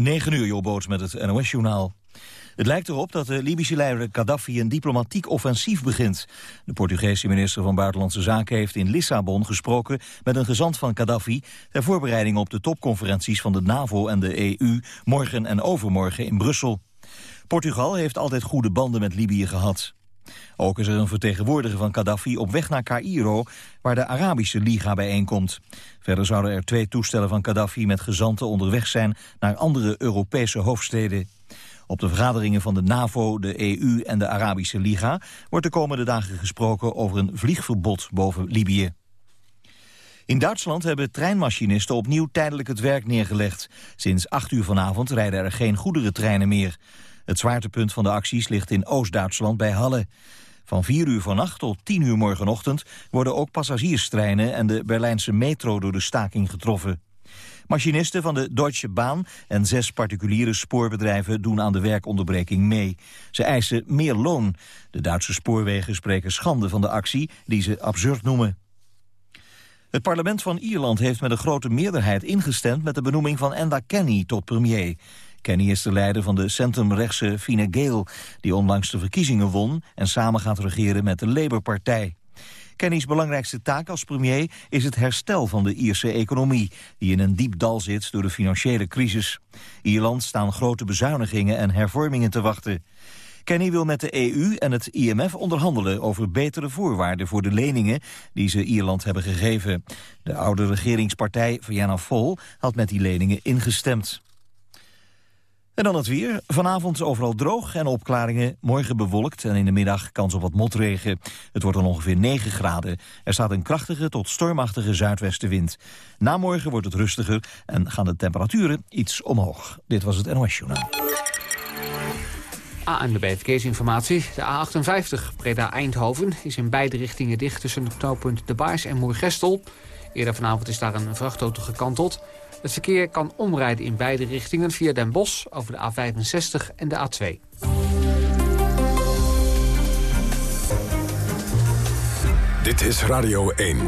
9 uur, Joboots met het NOS-journaal. Het lijkt erop dat de Libische leider Gaddafi een diplomatiek offensief begint. De Portugese minister van Buitenlandse Zaken heeft in Lissabon gesproken met een gezant van Gaddafi ter voorbereiding op de topconferenties van de NAVO en de EU morgen en overmorgen in Brussel. Portugal heeft altijd goede banden met Libië gehad. Ook is er een vertegenwoordiger van Gaddafi op weg naar Cairo, waar de Arabische Liga bijeenkomt. Verder zouden er twee toestellen van Gaddafi met gezanten onderweg zijn naar andere Europese hoofdsteden. Op de vergaderingen van de NAVO, de EU en de Arabische Liga wordt de komende dagen gesproken over een vliegverbod boven Libië. In Duitsland hebben treinmachinisten opnieuw tijdelijk het werk neergelegd. Sinds 8 uur vanavond rijden er geen goederentreinen meer. Het zwaartepunt van de acties ligt in Oost-Duitsland bij Halle. Van 4 uur vannacht tot 10 uur morgenochtend worden ook passagierstreinen en de Berlijnse metro door de staking getroffen. Machinisten van de Deutsche Bahn en zes particuliere spoorbedrijven doen aan de werkonderbreking mee. Ze eisen meer loon. De Duitse spoorwegen spreken schande van de actie die ze absurd noemen. Het parlement van Ierland heeft met een grote meerderheid ingestemd met de benoeming van Enda Kenny tot premier. Kenny is de leider van de centrumrechtse Fine Gael... die onlangs de verkiezingen won en samen gaat regeren met de Labour-partij. Kenny's belangrijkste taak als premier is het herstel van de Ierse economie... die in een diep dal zit door de financiële crisis. Ierland staan grote bezuinigingen en hervormingen te wachten. Kenny wil met de EU en het IMF onderhandelen over betere voorwaarden voor de leningen die ze Ierland hebben gegeven. De oude regeringspartij Fianna Fáil had met die leningen ingestemd. En dan het weer. Vanavond overal droog en opklaringen. Morgen bewolkt en in de middag kans op wat motregen. Het wordt dan ongeveer 9 graden. Er staat een krachtige tot stormachtige zuidwestenwind. Na morgen wordt het rustiger en gaan de temperaturen iets omhoog. Dit was het NOS Journaal. ANWB Verkeersinformatie. De A58 Breda-Eindhoven is in beide richtingen dicht... tussen het knooppunt De Baars en Moergestel. Eerder vanavond is daar een vrachtauto gekanteld... Het verkeer kan omrijden in beide richtingen via Den Bosch over de A65 en de A2. Dit is Radio 1.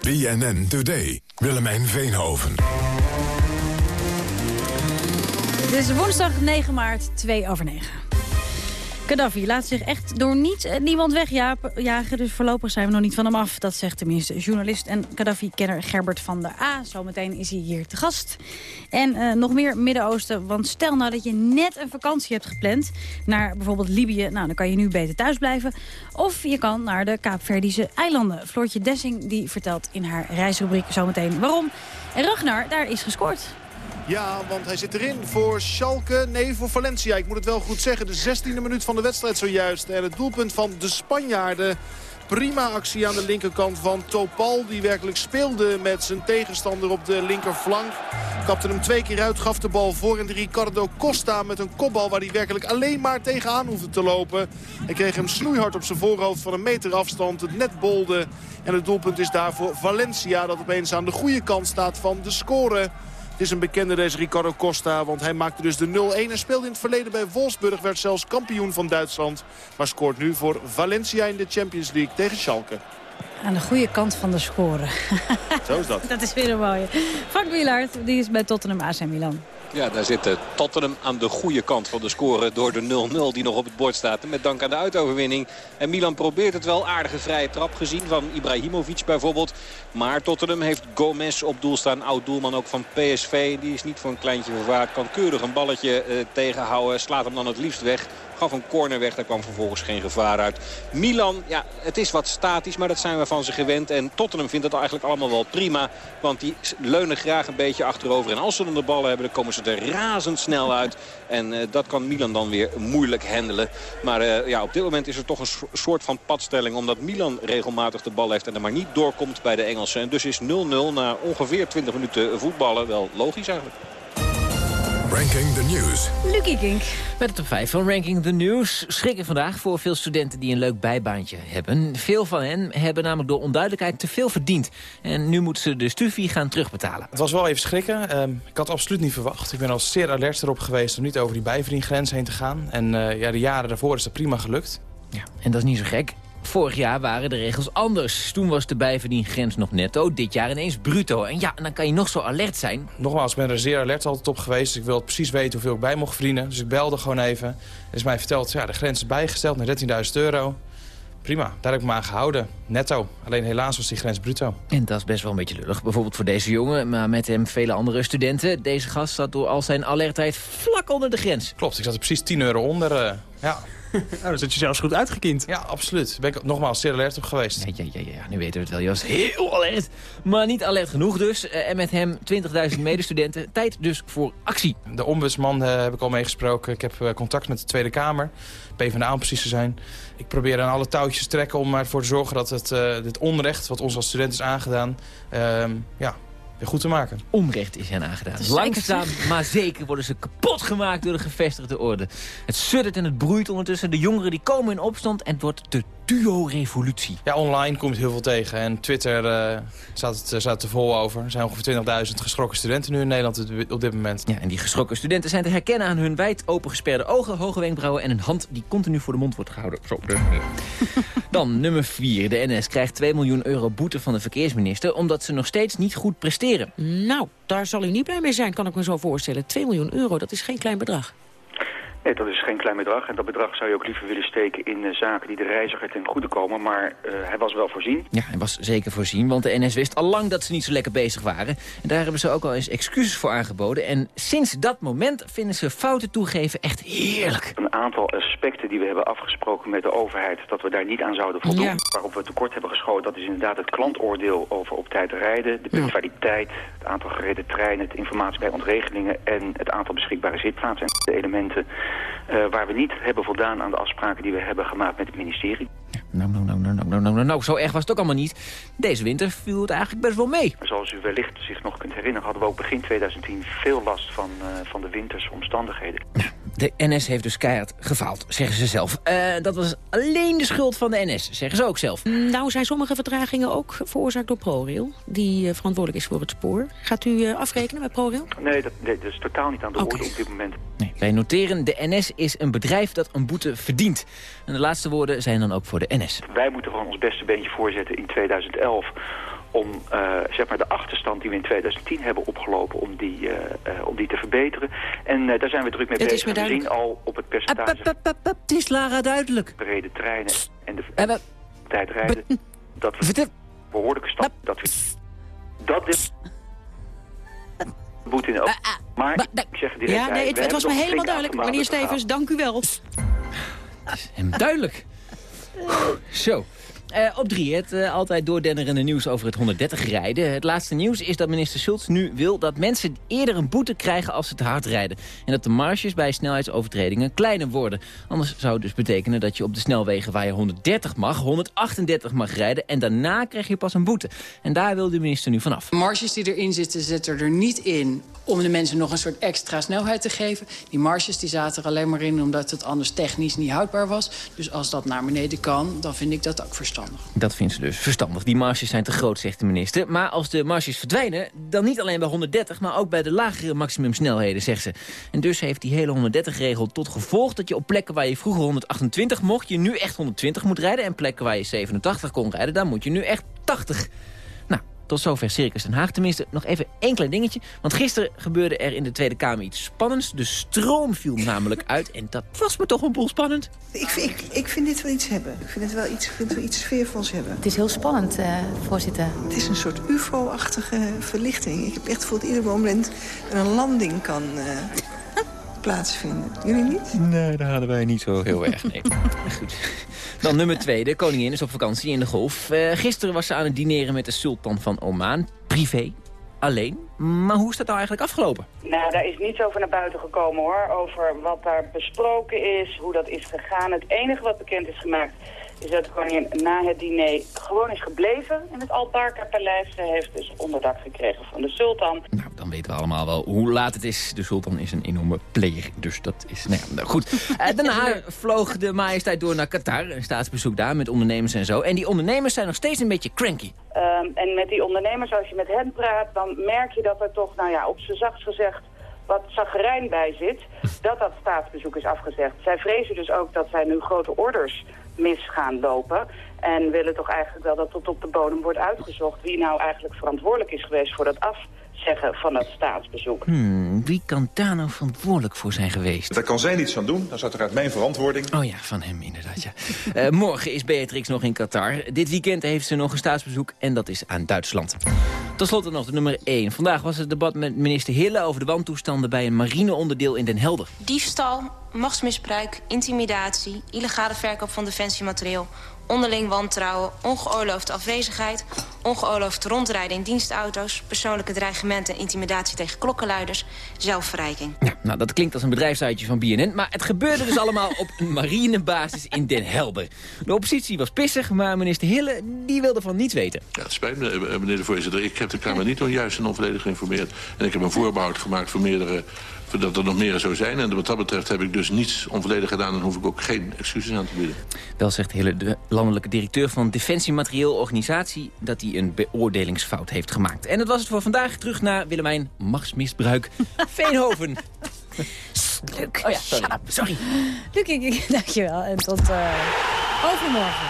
BNN Today. Willemijn Veenhoven. Het is woensdag 9 maart, 2 over 9. Gaddafi laat zich echt door niets en niemand wegjagen. Dus voorlopig zijn we nog niet van hem af. Dat zegt tenminste journalist en Gaddafi-kenner Gerbert van der A. Zometeen is hij hier te gast. En uh, nog meer Midden-Oosten. Want stel nou dat je net een vakantie hebt gepland... naar bijvoorbeeld Libië. Nou, dan kan je nu beter thuis blijven. Of je kan naar de Kaapverdische eilanden. Floortje Dessing die vertelt in haar reisrubriek zometeen waarom. En Ragnar, daar is gescoord. Ja, want hij zit erin voor Schalke. Nee, voor Valencia. Ik moet het wel goed zeggen. De 16e minuut van de wedstrijd zojuist. En het doelpunt van de Spanjaarden. Prima actie aan de linkerkant van Topal. Die werkelijk speelde met zijn tegenstander op de linkerflank. Kapte hem twee keer uit, gaf de bal voor. En Ricardo Costa met een kopbal waar hij werkelijk alleen maar tegenaan hoefde te lopen. Hij kreeg hem snoeihard op zijn voorhoofd van een meter afstand. Het net bolde. En het doelpunt is daarvoor Valencia dat opeens aan de goede kant staat van de score. Het is een bekende deze Ricardo Costa, want hij maakte dus de 0-1. En speelde in het verleden bij Wolfsburg, werd zelfs kampioen van Duitsland. Maar scoort nu voor Valencia in de Champions League tegen Schalke. Aan de goede kant van de score. Zo is dat. dat is weer een mooie. Frank Wielaert, die is bij Tottenham AC Milan. Ja, daar zit Tottenham aan de goede kant van de score door de 0-0 die nog op het bord staat. met dank aan de uitoverwinning. En Milan probeert het wel. Aardige vrije trap gezien van Ibrahimovic bijvoorbeeld. Maar Tottenham heeft Gomez op doel staan. Oud doelman ook van PSV. Die is niet voor een kleintje verwaard. Kan keurig een balletje eh, tegenhouden. Slaat hem dan het liefst weg. Gaf een corner weg, daar kwam vervolgens geen gevaar uit. Milan, ja, het is wat statisch, maar dat zijn we van ze gewend. En Tottenham vindt het eigenlijk allemaal wel prima. Want die leunen graag een beetje achterover. En als ze dan de ballen hebben, dan komen ze er razendsnel uit. En uh, dat kan Milan dan weer moeilijk handelen. Maar uh, ja, op dit moment is er toch een soort van padstelling. Omdat Milan regelmatig de bal heeft en er maar niet doorkomt bij de Engelsen. En dus is 0-0 na ongeveer 20 minuten voetballen wel logisch eigenlijk. Ranking the News. Lucky Kink. Met de top 5 van Ranking the News schrikken vandaag voor veel studenten die een leuk bijbaantje hebben. Veel van hen hebben namelijk door onduidelijkheid te veel verdiend. En nu moeten ze de studie gaan terugbetalen. Het was wel even schrikken. Uh, ik had absoluut niet verwacht. Ik ben al zeer alert erop geweest om niet over die bijverdiengrens heen te gaan. En uh, ja, de jaren daarvoor is dat prima gelukt. Ja, en dat is niet zo gek. Vorig jaar waren de regels anders. Toen was de bijverdiengrens nog netto, dit jaar ineens bruto. En ja, dan kan je nog zo alert zijn. Nogmaals, ik ben er zeer alert altijd op geweest. Dus ik wil precies weten hoeveel ik bij mocht verdienen. Dus ik belde gewoon even. Er is mij verteld, ja, de grens is bijgesteld naar 13.000 euro. Prima, daar heb ik me aan gehouden. Netto. Alleen helaas was die grens bruto. En dat is best wel een beetje lullig. Bijvoorbeeld voor deze jongen, maar met hem vele andere studenten. Deze gast zat door al zijn alertheid vlak onder de grens. Klopt, ik zat er precies 10 euro onder. Uh, ja. Nou, dan zit je zelfs goed uitgekiend. Ja, absoluut. Daar ben ik nogmaals zeer alert op geweest. Ja, ja, ja, ja, nu weten we het wel. Je was heel alert. Maar niet alert genoeg dus. En met hem 20.000 medestudenten. Tijd dus voor actie. De ombudsman uh, heb ik al meegesproken. Ik heb uh, contact met de Tweede Kamer. PvdA om precies te zijn. Ik probeer aan alle touwtjes te trekken om ervoor te zorgen dat het, uh, dit onrecht... wat ons als student is aangedaan, ja, weer goed te maken. Onrecht is hen aangedaan. Langzaam, maar zeker worden ze kapot gemaakt door de gevestigde orde. Het suddert en het broeit ondertussen. De jongeren die komen in opstand en het wordt de duo-revolutie. Ja, online komt heel veel tegen. En Twitter uh, staat, het, staat er vol over. Er zijn ongeveer 20.000 geschrokken studenten nu in Nederland op dit moment. Ja, en die geschrokken studenten zijn te herkennen aan hun wijd open gesperde ogen, hoge wenkbrauwen en een hand die continu voor de mond wordt gehouden. Zo, dus. Dan nummer 4. De NS krijgt 2 miljoen euro boete van de verkeersminister omdat ze nog steeds niet goed presteren. Nou, daar zal u niet blij mee zijn, kan ik me zo voorstellen. 2 miljoen euro, dat is geen klein bedrag. Nee, dat is geen klein bedrag. En dat bedrag zou je ook liever willen steken in uh, zaken die de reiziger ten goede komen. Maar uh, hij was wel voorzien. Ja, hij was zeker voorzien, want de NS wist al lang dat ze niet zo lekker bezig waren. En daar hebben ze ook al eens excuses voor aangeboden. En sinds dat moment vinden ze fouten toegeven echt heerlijk. Een aantal aspecten die we hebben afgesproken met de overheid... dat we daar niet aan zouden voldoen. Ja. Waarop we tekort hebben geschoten, dat is inderdaad het klantoordeel over op tijd rijden. De punctualiteit, het aantal gereden treinen, het informatie bij ontregelingen... en het aantal beschikbare zitplaatsen. En de elementen waar we niet hebben voldaan aan de afspraken die we hebben gemaakt met het ministerie. Nou, nou, nou, nou, nou, nou, nou, nou, zo erg was het ook allemaal niet. Deze winter viel het eigenlijk best wel mee. Zoals u wellicht zich nog kunt herinneren... hadden we ook begin 2010 veel last van, uh, van de wintersomstandigheden. De NS heeft dus keihard gefaald, zeggen ze zelf. Uh, dat was alleen de schuld van de NS, zeggen ze ook zelf. Nou zijn sommige vertragingen ook veroorzaakt door ProRail... die uh, verantwoordelijk is voor het spoor. Gaat u afrekenen met ProRail? Nee dat, nee, dat is totaal niet aan de okay. orde op dit moment. Nee, wij noteren, de NS is een bedrijf dat een boete verdient. En de laatste woorden zijn dan ook voor de NS. Wij moeten gewoon ons beste beentje voorzetten in 2011 om uh, zeg maar de achterstand die we in 2010 hebben opgelopen, om die, uh, uh, om die te verbeteren. En daar zijn we druk mee het bezig. We zien al op het percentage... Het is Lara duidelijk. Brede treinen en de tijd rijden, dat we behoorlijke stap... Dat we, dat is... Boete in ook. Maar ik zeg direct Ja, nee, het, het was me helemaal duidelijk. Meneer Stevens, dank u wel. Het is hem duidelijk. Zo. Uh, op drie, het uh, altijd doordennerende nieuws over het 130 rijden. Het laatste nieuws is dat minister Schultz nu wil dat mensen eerder een boete krijgen als ze te hard rijden. En dat de marges bij snelheidsovertredingen kleiner worden. Anders zou het dus betekenen dat je op de snelwegen waar je 130 mag, 138 mag rijden. En daarna krijg je pas een boete. En daar wil de minister nu vanaf. Marges die erin zitten, zitten er niet in om de mensen nog een soort extra snelheid te geven. Die marges die zaten er alleen maar in omdat het anders technisch niet houdbaar was. Dus als dat naar beneden kan, dan vind ik dat ook verstandig. Dat vindt ze dus verstandig. Die marges zijn te groot, zegt de minister. Maar als de marges verdwijnen, dan niet alleen bij 130... maar ook bij de lagere maximumsnelheden, zegt ze. En dus heeft die hele 130-regel tot gevolg... dat je op plekken waar je vroeger 128 mocht... je nu echt 120 moet rijden. En plekken waar je 87 kon rijden, dan moet je nu echt 80 tot zover Circus Den Haag. Tenminste, nog even één klein dingetje. Want gisteren gebeurde er in de Tweede Kamer iets spannends. De stroom viel namelijk uit. En dat was me toch een boel spannend. Ik, ik, ik vind dit wel iets hebben. Ik vind het wel iets, vind het wel iets sfeervols hebben. Het is heel spannend, uh, voorzitter. Het is een soort ufo-achtige verlichting. Ik heb echt gevoeld ieder moment een landing kan... Uh, plaatsvinden. Jullie niet? Nee, daar hadden wij niet zo heel erg. Nee. Goed. Dan nummer twee. De koningin is op vakantie in de golf. Uh, gisteren was ze aan het dineren met de sultan van Oman. Privé. Alleen. Maar hoe is dat nou eigenlijk afgelopen? Nou, daar is niets over naar buiten gekomen hoor. Over wat daar besproken is, hoe dat is gegaan. Het enige wat bekend is gemaakt is dat de koningin na het diner gewoon is gebleven in het Albarka-paleis. Ze heeft dus onderdak gekregen van de sultan. Nou, dan weten we allemaal wel hoe laat het is. De sultan is een enorme player, dus dat is... Nou ja, goed. Uh, daarna vloog de majesteit door naar Qatar, een staatsbezoek daar met ondernemers en zo. En die ondernemers zijn nog steeds een beetje cranky. Um, en met die ondernemers, als je met hen praat, dan merk je dat er toch, nou ja, op z'n zachtst gezegd wat zagrijn bij zit, dat dat staatsbezoek is afgezegd. Zij vrezen dus ook dat zij nu grote orders mis gaan lopen. En willen toch eigenlijk wel dat tot op de bodem wordt uitgezocht... wie nou eigenlijk verantwoordelijk is geweest voor dat afzeggen van dat staatsbezoek. Hmm, wie kan daar nou verantwoordelijk voor zijn geweest? Daar kan zij niets aan doen. Dat is uiteraard mijn verantwoording. Oh ja, van hem inderdaad, ja. Uh, morgen is Beatrix nog in Qatar. Dit weekend heeft ze nog een staatsbezoek en dat is aan Duitsland. Tot slot nog de nummer 1. Vandaag was het debat met minister Hille over de wantoestanden bij een marineonderdeel in Den Helder. Diefstal, machtsmisbruik, intimidatie, illegale verkoop van defensiemateriaal onderling wantrouwen, ongeoorloofde afwezigheid... ongeoorloofd rondrijden in dienstauto's... persoonlijke dreigementen en intimidatie tegen klokkenluiders... zelfverrijking. Ja, nou, dat klinkt als een bedrijfsuitje van BNN... maar het gebeurde dus allemaal op een marinebasis in Den Helder. De oppositie was pissig, maar minister Hille die wilde van niets weten. Ja, het spijt me, eh, meneer de voorzitter. Ik heb de Kamer niet onjuist en onvolledig geïnformeerd. En ik heb een voorbehoud gemaakt voor meerdere dat er nog meer zou zijn. En wat dat betreft heb ik dus niets onvolledig gedaan... en hoef ik ook geen excuses aan te bieden. Wel zegt Hille, de landelijke directeur van Defensiematerieel Organisatie... dat hij een beoordelingsfout heeft gemaakt. En dat was het voor vandaag. Terug naar Willemijn Machtsmisbruik Veenhoven. Luc, oh ja, sorry. sorry. Luc, ik, ik, dankjewel. En tot uh, overmorgen.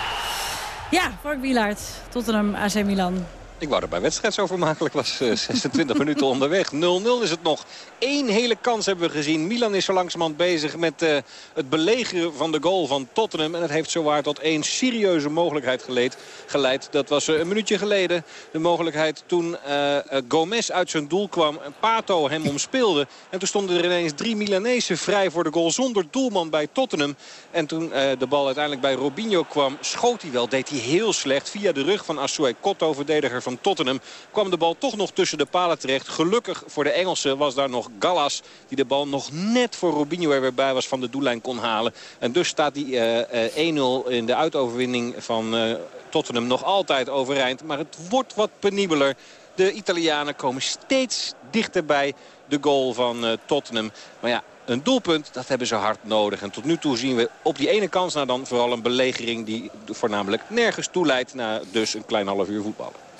Ja, Frank Wielaert, Tottenham, AC Milan. Ik wou dat bij wedstrijd zo vermakelijk was. 26 eh, minuten onderweg. 0-0 is het nog. Eén hele kans hebben we gezien. Milan is zo langzamerhand bezig met uh, het belegeren van de goal van Tottenham. En het heeft zowaar tot één serieuze mogelijkheid geleid. geleid. Dat was uh, een minuutje geleden. De mogelijkheid toen uh, Gomez uit zijn doel kwam. Pato hem omspeelde. En toen stonden er ineens drie Milanezen vrij voor de goal. Zonder doelman bij Tottenham. En toen de bal uiteindelijk bij Robinho kwam. Schoot hij wel. Deed hij heel slecht. Via de rug van Assoy Kotto, verdediger van Tottenham kwam de bal toch nog tussen de palen terecht. Gelukkig voor de Engelsen was daar nog Gallas die de bal nog net voor Robinho er weer bij was van de doellijn kon halen. En dus staat die uh, uh, 1-0 in de uitoverwinning van uh, Tottenham nog altijd overeind. Maar het wordt wat penibeler. De Italianen komen steeds dichterbij de goal van Tottenham. Maar ja, een doelpunt, dat hebben ze hard nodig. En tot nu toe zien we op die ene kans nou dan vooral een belegering... die voornamelijk nergens toe leidt na dus een klein half uur voetballen.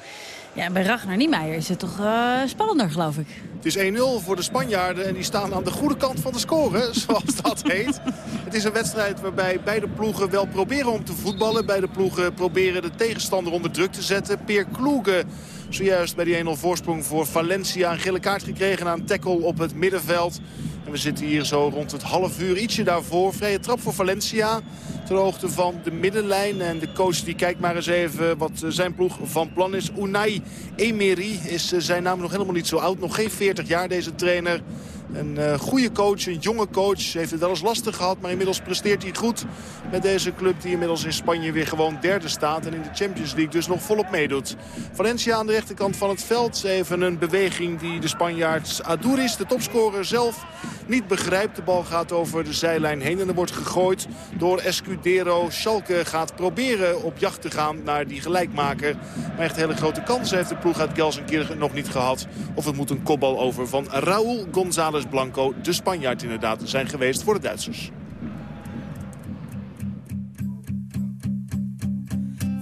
Ja, bij Ragnar Niemeyer is het toch uh, spannender, geloof ik. Het is 1-0 voor de Spanjaarden en die staan aan de goede kant van de score, zoals dat heet. Het is een wedstrijd waarbij beide ploegen wel proberen om te voetballen. Beide ploegen proberen de tegenstander onder druk te zetten. Peer Kloegen zojuist bij die 1-0 voorsprong voor Valencia een gele kaart gekregen een tackle op het middenveld. En we zitten hier zo rond het half uur, ietsje daarvoor. Vrije trap voor Valencia ter hoogte van de middenlijn. En de coach die kijkt maar eens even wat zijn ploeg van plan is. Unai Emery is eh, zijn naam nog helemaal niet zo oud. Nog geen 40 jaar deze trainer. Een uh, goede coach, een jonge coach. Heeft het wel eens lastig gehad, maar inmiddels presteert hij goed met deze club die inmiddels in Spanje weer gewoon derde staat. En in de Champions League dus nog volop meedoet. Valencia aan de rechterkant van het veld. Even een beweging die de Spanjaard Adouris, de topscorer zelf, niet begrijpt. De bal gaat over de zijlijn heen en er wordt gegooid door Escudero. Schalke gaat proberen op jacht te gaan naar die gelijkmaker. Maar echt hele grote kansen heeft de ploeg uit Gelsenkirchen nog niet gehad. Of het moet een kopbal over van Raúl González Blanco, de Spanjaard inderdaad, zijn geweest voor de Duitsers.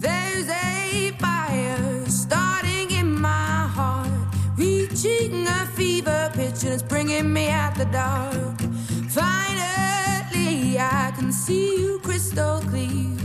There's a fire starting in my heart. Reaching a fever pitch and it's bringing me out the dark. Finally I can see you crystal clear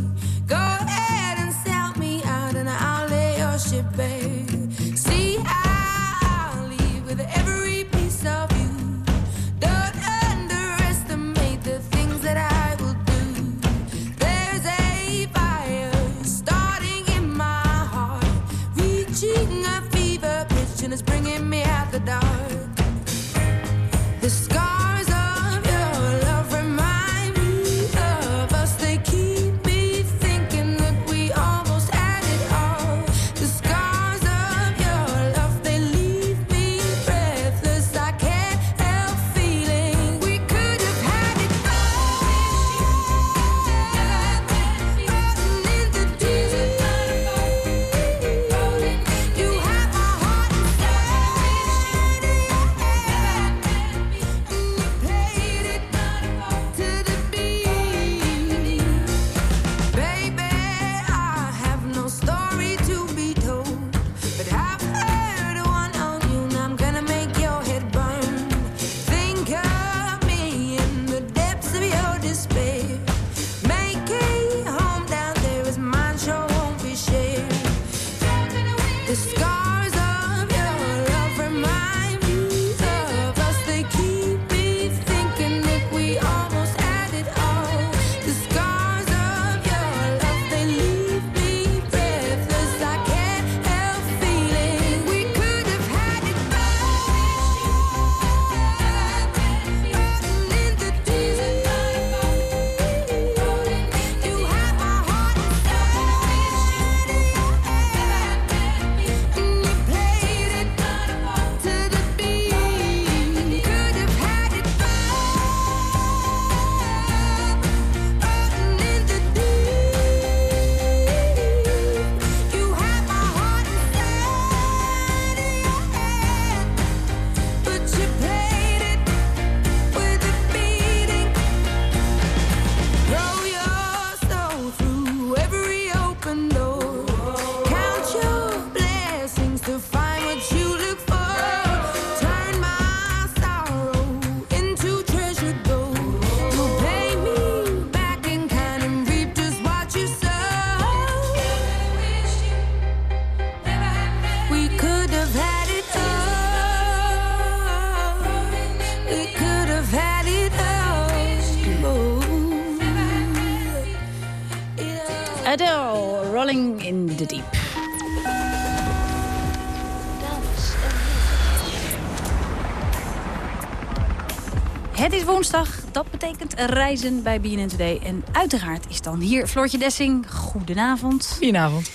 reizen bij BNN Today. En uiteraard is dan hier Floortje Dessing. Goedenavond. Goedenavond.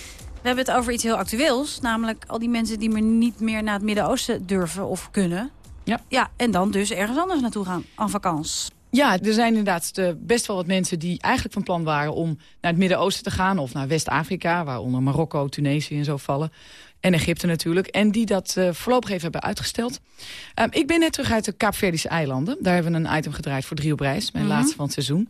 We hebben het over iets heel actueels. Namelijk al die mensen die maar niet meer naar het Midden-Oosten durven of kunnen. Ja. ja. En dan dus ergens anders naartoe gaan, aan vakantie. Ja, er zijn inderdaad eh, best wel wat mensen die eigenlijk van plan waren om naar het Midden-Oosten te gaan. Of naar West-Afrika, waaronder Marokko, Tunesië en zo vallen. En Egypte natuurlijk. En die dat uh, voorlopig even hebben uitgesteld. Um, ik ben net terug uit de Kaapverdische eilanden. Daar hebben we een item gedraaid voor drie op reis. Mijn Mhm. laatste van het seizoen.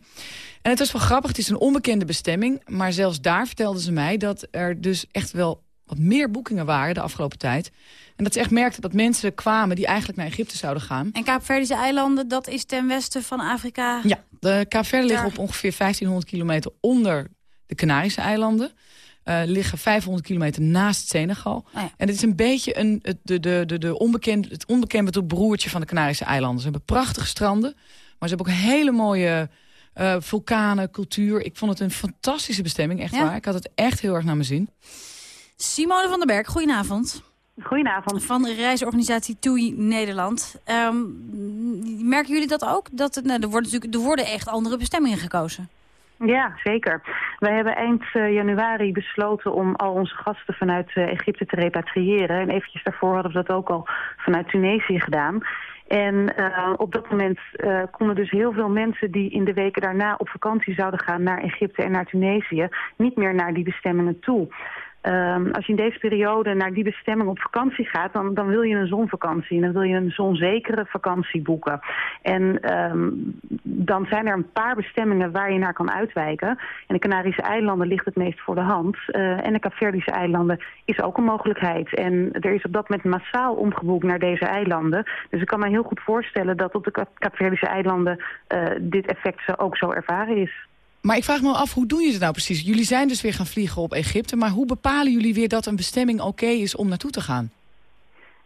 En het was wel grappig. Het is een onbekende bestemming. Maar zelfs daar vertelden ze mij dat er dus echt wel wat meer boekingen waren de afgelopen tijd. En dat ze echt merkten dat mensen kwamen die eigenlijk naar Egypte zouden gaan. En Kaapverdische eilanden, dat is ten westen van Afrika. Ja, de Kaapverden liggen op ongeveer 1500 kilometer onder de Canarische eilanden. Eh, liggen 500 kilometer naast Senegal. ja. En het is een beetje een, het, de, de, de, de onbekend, het onbekende broertje van de Canarische eilanden. Ze hebben prachtige stranden, maar ze hebben ook een hele mooie eh, vulkanen, cultuur. Ik vond het een fantastische bestemming, echt Ja? waar. Ik had het echt heel erg naar mijn zin. Simone van den Berg, goedenavond. Goedenavond. Van de reisorganisatie TUI Nederland. Ehm, merken jullie dat ook? Dat het, nou, er, worden natuurlijk, er worden echt andere bestemmingen gekozen. Ja, zeker. Wij hebben eind eh, januari besloten om al onze gasten vanuit eh, Egypte te repatriëren. En eventjes daarvoor hadden we dat ook al vanuit Tunesië gedaan. En eh, op dat moment konden dus heel veel mensen die in de weken daarna op vakantie zouden gaan naar Egypte en naar Tunesië niet meer naar die bestemmingen toe. Ehm, als je in deze periode naar die bestemming op vakantie gaat, dan, dan wil je een zonvakantie. En dan wil je een zonzekere vakantie boeken. En ehm, dan zijn er een paar bestemmingen waar je naar kan uitwijken. En de Canarische eilanden ligt het meest voor de hand. Eh, en de Kaapverdische eilanden is ook een mogelijkheid. En er is op dat moment massaal omgeboekt naar deze eilanden. Dus ik kan me heel goed voorstellen dat op de Kaapverdische eilanden eh, dit effect ook zo ervaren is. Maar ik vraag me af, hoe doen jullie het nou precies? Jullie zijn dus weer gaan vliegen op Egypte, maar hoe bepalen jullie weer dat een bestemming oké is om naartoe te gaan?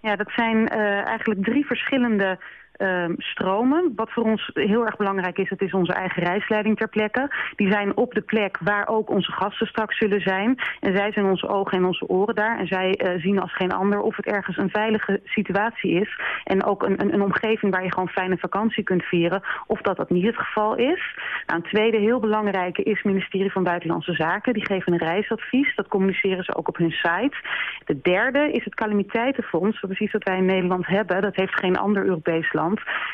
Ja, dat zijn eh, eigenlijk drie verschillende ehm, stromen. Wat voor ons heel erg belangrijk is, dat is onze eigen reisleiding ter plekke. Die zijn op de plek waar ook onze gasten straks zullen zijn. En zij zijn onze ogen en onze oren daar. En zij eh, zien als geen ander of het ergens een veilige situatie is. En ook een, een, een omgeving waar je gewoon fijne vakantie kunt vieren. Of dat dat niet het geval is. Nou, een tweede heel belangrijke is het ministerie van Buitenlandse Zaken. Die geven een reisadvies. Dat communiceren ze ook op hun site. De derde is het calamiteitenfonds. Dat is iets wat wij in Nederland hebben. Dat heeft geen ander Europees land.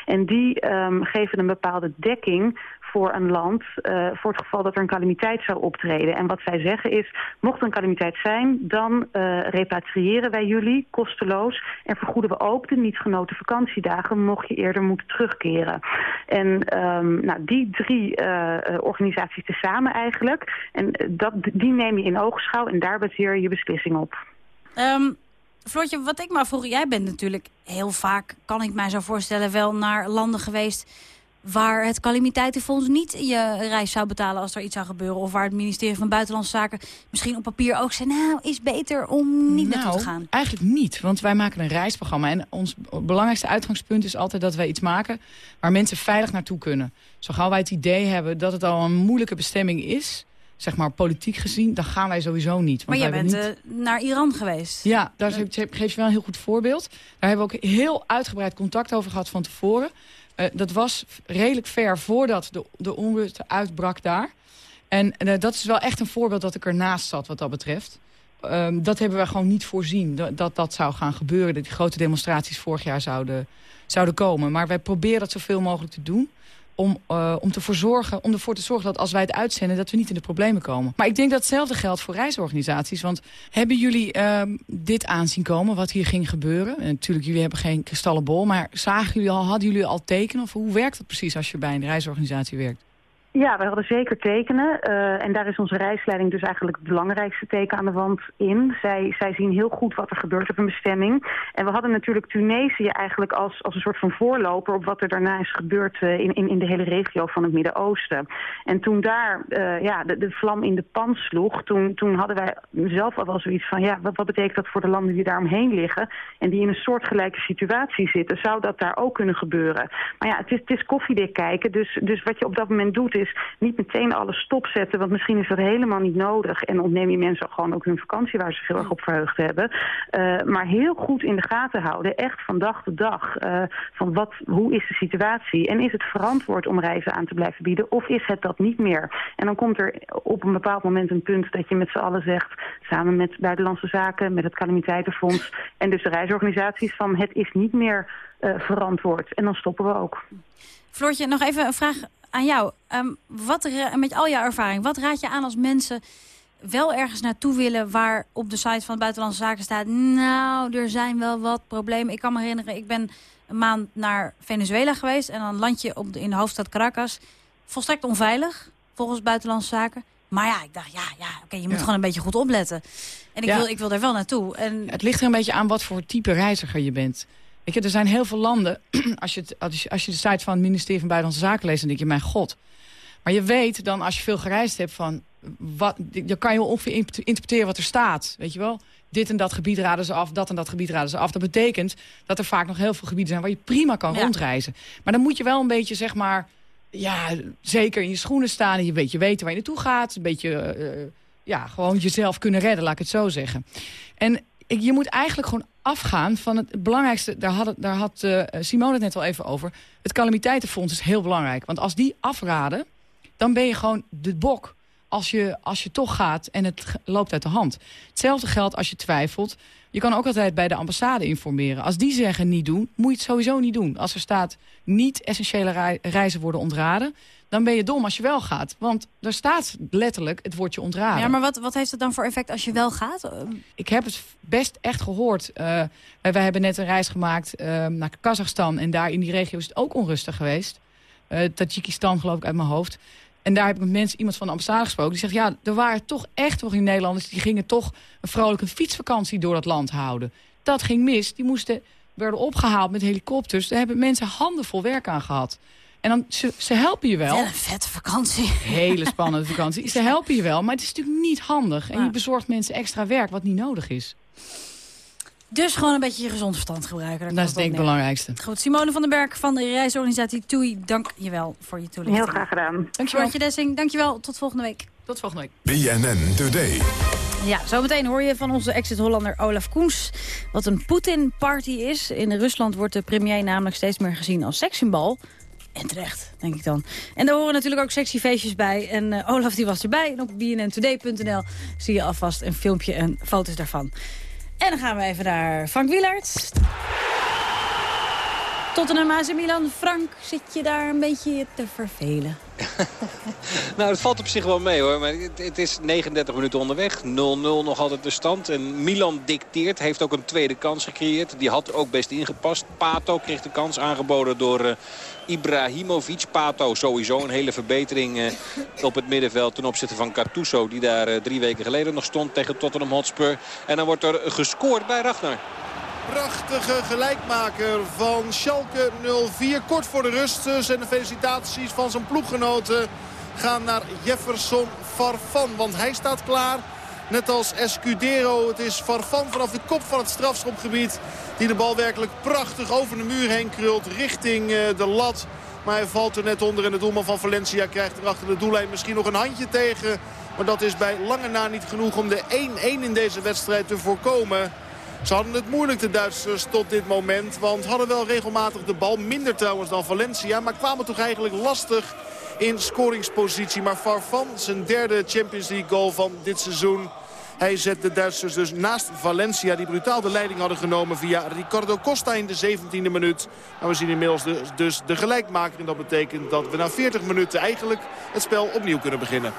En die ehm, geven een bepaalde dekking voor een land eh, voor het geval dat er een calamiteit zou optreden. En wat zij zeggen is, mocht er een calamiteit zijn, dan eh, repatriëren wij jullie kosteloos en vergoeden we ook de niet genoten vakantiedagen mocht je eerder moeten terugkeren. En ehm, nou, die drie eh, organisaties tezamen eigenlijk, en dat, die neem je in oogschouw en daar baseer je je beslissing op. Ehm Floortje, wat ik maar vroeg, jij bent natuurlijk heel vaak, kan ik mij zo voorstellen, wel naar landen geweest waar het calamiteitenfonds niet je reis zou betalen als er iets zou gebeuren. Of waar het ministerie van Buitenlandse Zaken misschien op papier ook zei, nou, is beter om niet naartoe te gaan. Nou, eigenlijk niet, want wij maken een reisprogramma. En ons belangrijkste uitgangspunt is altijd dat wij iets maken waar mensen veilig naartoe kunnen. Zo gauw wij het idee hebben dat het al een moeilijke bestemming is, zeg maar politiek gezien, dan gaan wij sowieso niet. Maar Want jij wij bent niet... eh, naar Iran geweest. Ja, daar geef geef je wel een heel goed voorbeeld. Daar hebben we ook heel uitgebreid contact over gehad van tevoren. Uh, dat was redelijk ver voordat de, de onrust uitbrak daar. En uh, dat is wel echt een voorbeeld dat ik ernaast zat wat dat betreft. Um, dat hebben we gewoon niet voorzien, dat, dat dat zou gaan gebeuren. Dat die grote demonstraties vorig jaar zouden, zouden komen. Maar wij proberen dat zoveel mogelijk te doen om, uh, om, te voorzorgen, om ervoor te zorgen dat als wij het uitzenden... dat we niet in de problemen komen. Maar ik denk dat hetzelfde geldt voor reisorganisaties. Want hebben jullie uh, dit aanzien komen, wat hier ging gebeuren? En natuurlijk, jullie hebben geen kristallenbol. Maar zagen jullie al, hadden jullie al tekenen? Of hoe werkt dat precies als je bij een reisorganisatie werkt? Ja, we hadden zeker tekenen. Uh, en daar is onze reisleiding dus eigenlijk het belangrijkste teken aan de wand in. Zij, zij zien heel goed wat er gebeurt op een bestemming. En we hadden natuurlijk Tunesië eigenlijk als, als een soort van voorloper... op wat er daarna is gebeurd uh, in, in, in de hele regio van het Midden-Oosten. En toen daar uh, ja, de, de vlam in de pan sloeg... Toen, toen hadden wij zelf al wel zoiets van... ja, wat, wat betekent dat voor de landen die daaromheen liggen... en die in een soortgelijke situatie zitten? Zou dat daar ook kunnen gebeuren? Maar ja, het is, het is koffiedik kijken. Dus, dus wat je op dat moment doet... is is niet meteen alles stopzetten, want misschien is dat helemaal niet nodig. En ontneem je mensen gewoon ook hun vakantie waar ze zich heel erg op verheugd hebben. Uh, maar heel goed in de gaten houden, echt van dag tot dag. Uh, van wat, hoe is de situatie? En is het verantwoord om reizen aan te blijven bieden? Of is het dat niet meer? En dan komt er op een bepaald moment een punt dat je met z'n allen zegt... samen met Buitenlandse Zaken, met het Calamiteitenfonds... en dus de reisorganisaties van het is niet meer uh, verantwoord. En dan stoppen we ook. Floortje, nog even een vraag aan jou. Um, wat, met al jouw ervaring, wat raad je aan als mensen wel ergens naartoe willen... waar op de site van Buitenlandse Zaken staat... nou, er zijn wel wat problemen. Ik kan me herinneren, ik ben een maand naar Venezuela geweest... en dan land je op de, in de hoofdstad Caracas. Volstrekt onveilig, volgens Buitenlandse Zaken. Maar ja, ik dacht, ja, ja oké, je moet gewoon een beetje goed opletten. En ik, wil, ik wil daar wel naartoe. En... Het ligt er een beetje aan wat voor type reiziger je bent. Weet je, er zijn heel veel landen, als je, het, als, je, de site van het ministerie van Buitenlandse Zaken leest... dan denk je, mijn god. Maar je weet dan, als je veel gereisd hebt, van... Wat, je kan je ongeveer interpreteren wat er staat, weet je wel dit en dat gebied raden ze af, dat en dat gebied raden ze af. Dat betekent dat er vaak nog heel veel gebieden zijn waar je prima kan rondreizen. Maar dan moet je wel een beetje, zeg maar, ja, zeker in je schoenen staan. En je weet je weten waar je naartoe gaat. Een beetje, uh, ja, gewoon jezelf kunnen redden, laat ik het zo zeggen. En je moet eigenlijk gewoon afgaan van het belangrijkste. Daar had, daar had uh, Simone het net al even over. Het calamiteitenfonds is heel belangrijk. Want als die afraden, dan ben je gewoon de bok als je, als je toch gaat en het loopt uit de hand. Hetzelfde geldt als je twijfelt. Je kan ook altijd bij de ambassade informeren. Als die zeggen niet doen, moet je het sowieso niet doen. Als er staat niet essentiële reizen worden ontraden... dan ben je dom als je wel gaat. Want er staat letterlijk het woordje ontraden. Ja, maar wat, wat heeft het dan voor effect als je wel gaat? Ik heb het best echt gehoord. Uh, wij, hebben net een reis gemaakt uh, naar Kazachstan... en daar in die regio is het ook onrustig geweest. Uh, Tajikistan geloof ik uit mijn hoofd. En daar heb ik met mensen, iemand van de ambassade gesproken. Die zegt, ja, er waren toch echt nog in Nederlanders... die gingen toch een vrolijke fietsvakantie door dat land houden. Dat ging mis. Die moesten, werden opgehaald met helikopters. Daar hebben mensen handenvol werk aan gehad. En dan, ze, ze helpen je wel. Ja, een vette vakantie. Hele spannende vakantie. Ze helpen je wel, maar het is natuurlijk niet handig. En je bezorgt mensen extra werk wat niet nodig is. Dus gewoon een beetje je gezond verstand gebruiken. dat is denk ik het belangrijkste. Goed, Simone van den Berg van de reisorganisatie TUI. Dank je wel voor je toelichting. Heel graag gedaan. Dankjewel. je Dessing, dankjewel. Tot volgende week. Tot volgende week. BNN Today. Ja, zometeen hoor je van onze exit-Hollander Olaf Koens... wat een Poetin-party is. In Rusland wordt de premier namelijk steeds meer gezien als sekssymbool. En terecht, denk ik dan. En daar horen natuurlijk ook sexy feestjes bij. En uh, Olaf die was erbij. En op bnntoday.nl zie je alvast een filmpje en foto's daarvan. En dan gaan we even naar Frank Wielaert. Tottenham AC Milan. Frank, zit je daar een beetje te vervelen? nou, het valt op zich wel mee hoor. Maar het, is 39 minuten onderweg. 0-0 nog altijd de stand. En Milan dicteert. Heeft ook een tweede kans gecreëerd. Die had ook best ingepast. Pato kreeg de kans aangeboden door uh, Ibrahimovic. Pato sowieso een hele verbetering uh, op het middenveld ten opzichte van Cartuso. Die daar uh, drie weken geleden nog stond tegen Tottenham Hotspur. En dan wordt er gescoord bij Ragnar. Prachtige gelijkmaker van Schalke 04. Kort voor de rust. Dus en de felicitaties van zijn ploeggenoten gaan naar Jefferson Farfan. Want hij staat klaar. Net als Escudero. Het is Farfan vanaf de kop van het strafschopgebied. Die de bal werkelijk prachtig over de muur heen krult. Richting eh, de lat. Maar hij valt er net onder. En de doelman van Valencia krijgt er achter de doellijn misschien nog een handje tegen. Maar dat is bij lange na niet genoeg om de 1-1 in deze wedstrijd te voorkomen. Ze hadden het moeilijk, de Duitsers, tot dit moment. Want hadden wel regelmatig de bal. Minder trouwens dan Valencia. Maar kwamen toch eigenlijk lastig in scoringspositie. Maar Farfan, zijn derde Champions League goal van dit seizoen... Hij zet de Duitsers dus naast Valencia, die brutaal de leiding hadden genomen via Ricardo Costa in de 17e minuut. En we zien inmiddels dus de gelijkmaker. En dat betekent dat we na 40 minuten eigenlijk het spel opnieuw kunnen beginnen.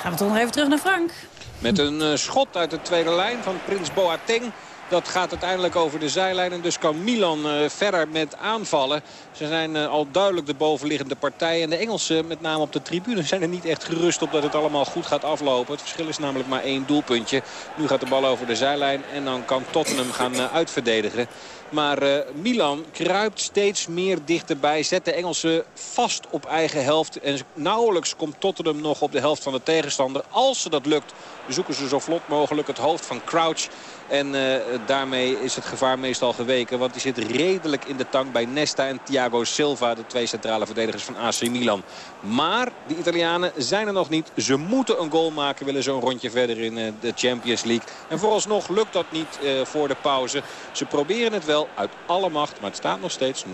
Gaan we toch nog even terug naar Frank. Met een uh, schot uit de tweede lijn van Prins Boateng. Dat gaat uiteindelijk over de zijlijn. En dus kan Milan uh, verder met aanvallen. Ze zijn uh, al duidelijk de bovenliggende partij. En de Engelsen, met name op de tribune, zijn er niet echt gerust op dat het allemaal goed gaat aflopen. Het verschil is namelijk maar één doelpuntje. Nu gaat de bal over de zijlijn. En dan kan Tottenham gaan uitverdedigen. Maar Milan kruipt steeds meer dichterbij. Zet de Engelsen vast op eigen helft. En nauwelijks komt Tottenham nog op de helft van de tegenstander. Als ze dat lukt zoeken ze zo vlot mogelijk het hoofd van Crouch. En uh, daarmee is het gevaar meestal geweken. Want die zit redelijk in de tang bij Nesta en Thiago Silva. De twee centrale verdedigers van AC Milan. Maar de Italianen zijn er nog niet. Ze moeten een goal maken. Willen zo'n rondje verder in uh, de Champions League. En vooralsnog lukt dat niet uh, voor de pauze. Ze proberen het wel uit alle macht. Maar het staat nog steeds 0-0.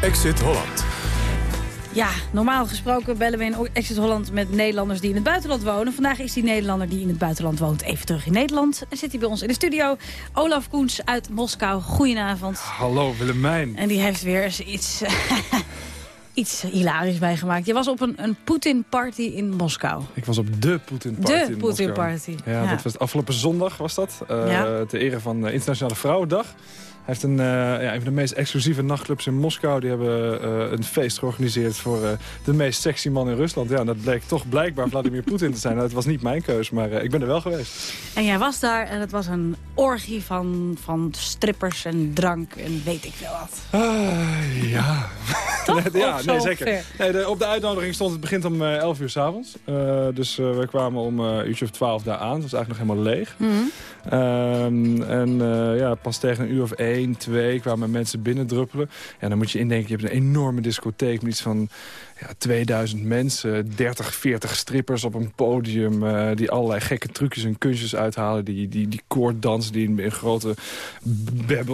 Exit Holland. Ja, normaal gesproken bellen we in Exit Holland met Nederlanders die in het buitenland wonen. Vandaag is die Nederlander die in het buitenland woont even terug in Nederland. En zit hij bij ons in de studio. Olaf Koens uit Moskou. Goedenavond. Hallo Willemijn. En die heeft weer eens iets, iets hilarisch bijgemaakt. Je was op een, een Poetin-party in Moskou. Ik was op de Poetin-party De Poetin-party. Ja, ja, dat was afgelopen zondag was dat. Uh, ja. Ter ere van Internationale Vrouwendag. Hij heeft een, uh, ja, een van de meest exclusieve nachtclubs in Moskou. Die hebben uh, een feest georganiseerd voor uh, de meest sexy man in Rusland. Ja, dat bleek toch blijkbaar Vladimir Poetin te zijn. Nou, dat was niet mijn keus, maar ik ben er wel geweest. En jij was daar en het was een orgie van, van strippers en drank en weet ik veel wat. ja. Toch? nee, ja, nee, zeker. Nee, de, op de uitnodiging stond het begint om 11 uur s'avonds. dus we kwamen om een uurtje of 12 daar aan. Het was eigenlijk nog helemaal leeg. Mm -hmm. um, en ja, pas tegen een uur of één 1, 2 kwamen mensen binnendruppelen. En dan moet je indenken, je hebt een enorme discotheek met iets van ja, 2000 mensen, 30, 40 strippers op een podium... Uh, die allerlei gekke trucjes en kunstjes uithalen. Die, die, die koorddansen, die in, in grote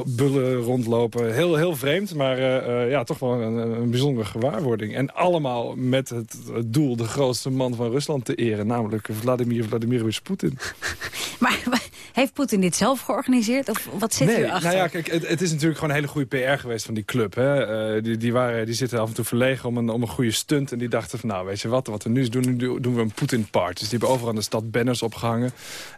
bullen rondlopen. Heel, heel vreemd, maar uh, uh, ja, toch wel een, een, bijzondere gewaarwording. En allemaal met het, doel de grootste man van Rusland te eren. Namelijk Vladimir Vladimirovich Poetin. Maar heeft Poetin dit zelf georganiseerd? Of wat zit nee, er achter? Nou ja, kijk, het, het, is natuurlijk gewoon een hele goede PR geweest van die club. Hè? die, die, waren, die zitten af en toe verlegen om een, om een goede stunt. En die dachten van, nou, weet je wat, wat we nu doen, nu doen we een Poetin-party. Dus die hebben overal in de stad banners opgehangen.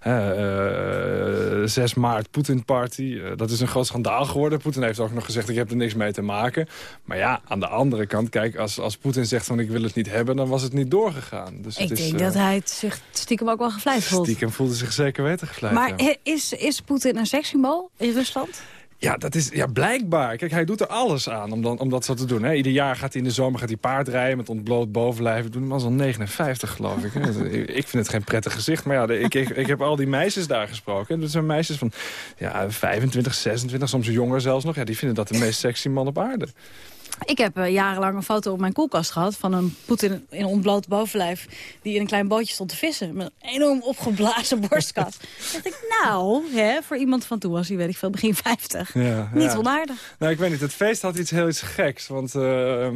Uh, uh, 6 maart Poetin-party. Uh, dat is een groot schandaal geworden. Poetin heeft ook nog gezegd, ik heb er niks mee te maken. Maar ja, aan de andere kant, kijk, als, als Poetin zegt van ik wil het niet hebben, dan was het niet doorgegaan. Dus ik het denk is, dat hij het zich stiekem ook wel gevleid voelt. Stiekem voelde zich zeker weten gevleid. Maar ja. is, is Poetin een sekssymbool in Rusland? Ja, dat is ja, blijkbaar. Kijk, hij doet er alles aan om, dan, om dat zo te doen. Hè. Ieder jaar gaat hij in de zomer gaat hij paardrijden met ontbloot bovenlijf. We doen hem al 59, geloof ik. ik vind het geen prettig gezicht. Maar ja, ik, ik, ik heb al die meisjes daar gesproken. Dat zijn meisjes van ja, 25, 26, soms jonger zelfs nog. Ja, die vinden dat de meest sexy man op aarde. Ik heb uh, jarenlang een foto op mijn koelkast gehad... van een Poetin in ontbloot bovenlijf... die in een klein bootje stond te vissen. Met een enorm opgeblazen borstkas. dacht ik, nou, hè, voor iemand van toen was hij, weet ik veel, begin 50. Ja, niet ja. onaardig. Nou, ik weet niet, het feest had iets heel iets geks. Want uh,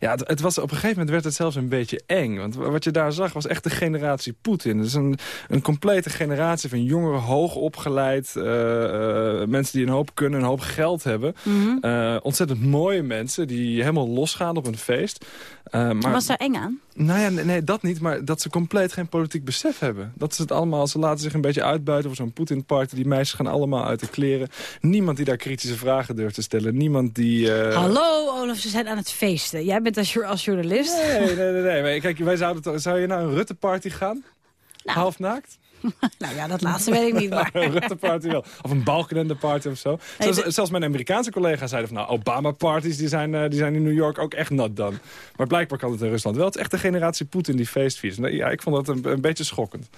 ja, het, het, was, op een gegeven moment werd het zelfs een beetje eng. Want wat je daar zag was echt de generatie Poetin. Dus een, een complete generatie van jongeren, hoog opgeleid... Uh, mensen die een hoop kunnen, een hoop geld hebben. Mm -hmm. ontzettend mooie mensen die helemaal losgaan op een feest. Uh, maar, Was daar eng aan? Nou ja, nee, nee, dat niet. Maar dat ze compleet geen politiek besef hebben. Dat is het allemaal. Ze laten zich een beetje uitbuiten voor zo'n Poetin-party. Die meisjes gaan allemaal uit de kleren. Niemand die daar kritische vragen durft te stellen. Niemand die... Uh... Hallo Olaf, ze zijn aan het feesten. Jij bent als, als journalist. Nee, nee, nee. kijk, wij zouden toch, zou je naar een Rutte-party gaan? Nou. Half naakt? nou ja, dat laatste weet ik niet. Maar. een Rutte-party wel. Of een Balkenende-party of zo. Zelfs, de... zelfs mijn Amerikaanse collega's zeiden van... nou, Obama-parties die zijn, uh, die zijn in New York ook echt nat dan. Maar blijkbaar kan het in Rusland wel. Het is echt de generatie Poetin die feestviert. Ja, ik vond dat een, een beetje schokkend.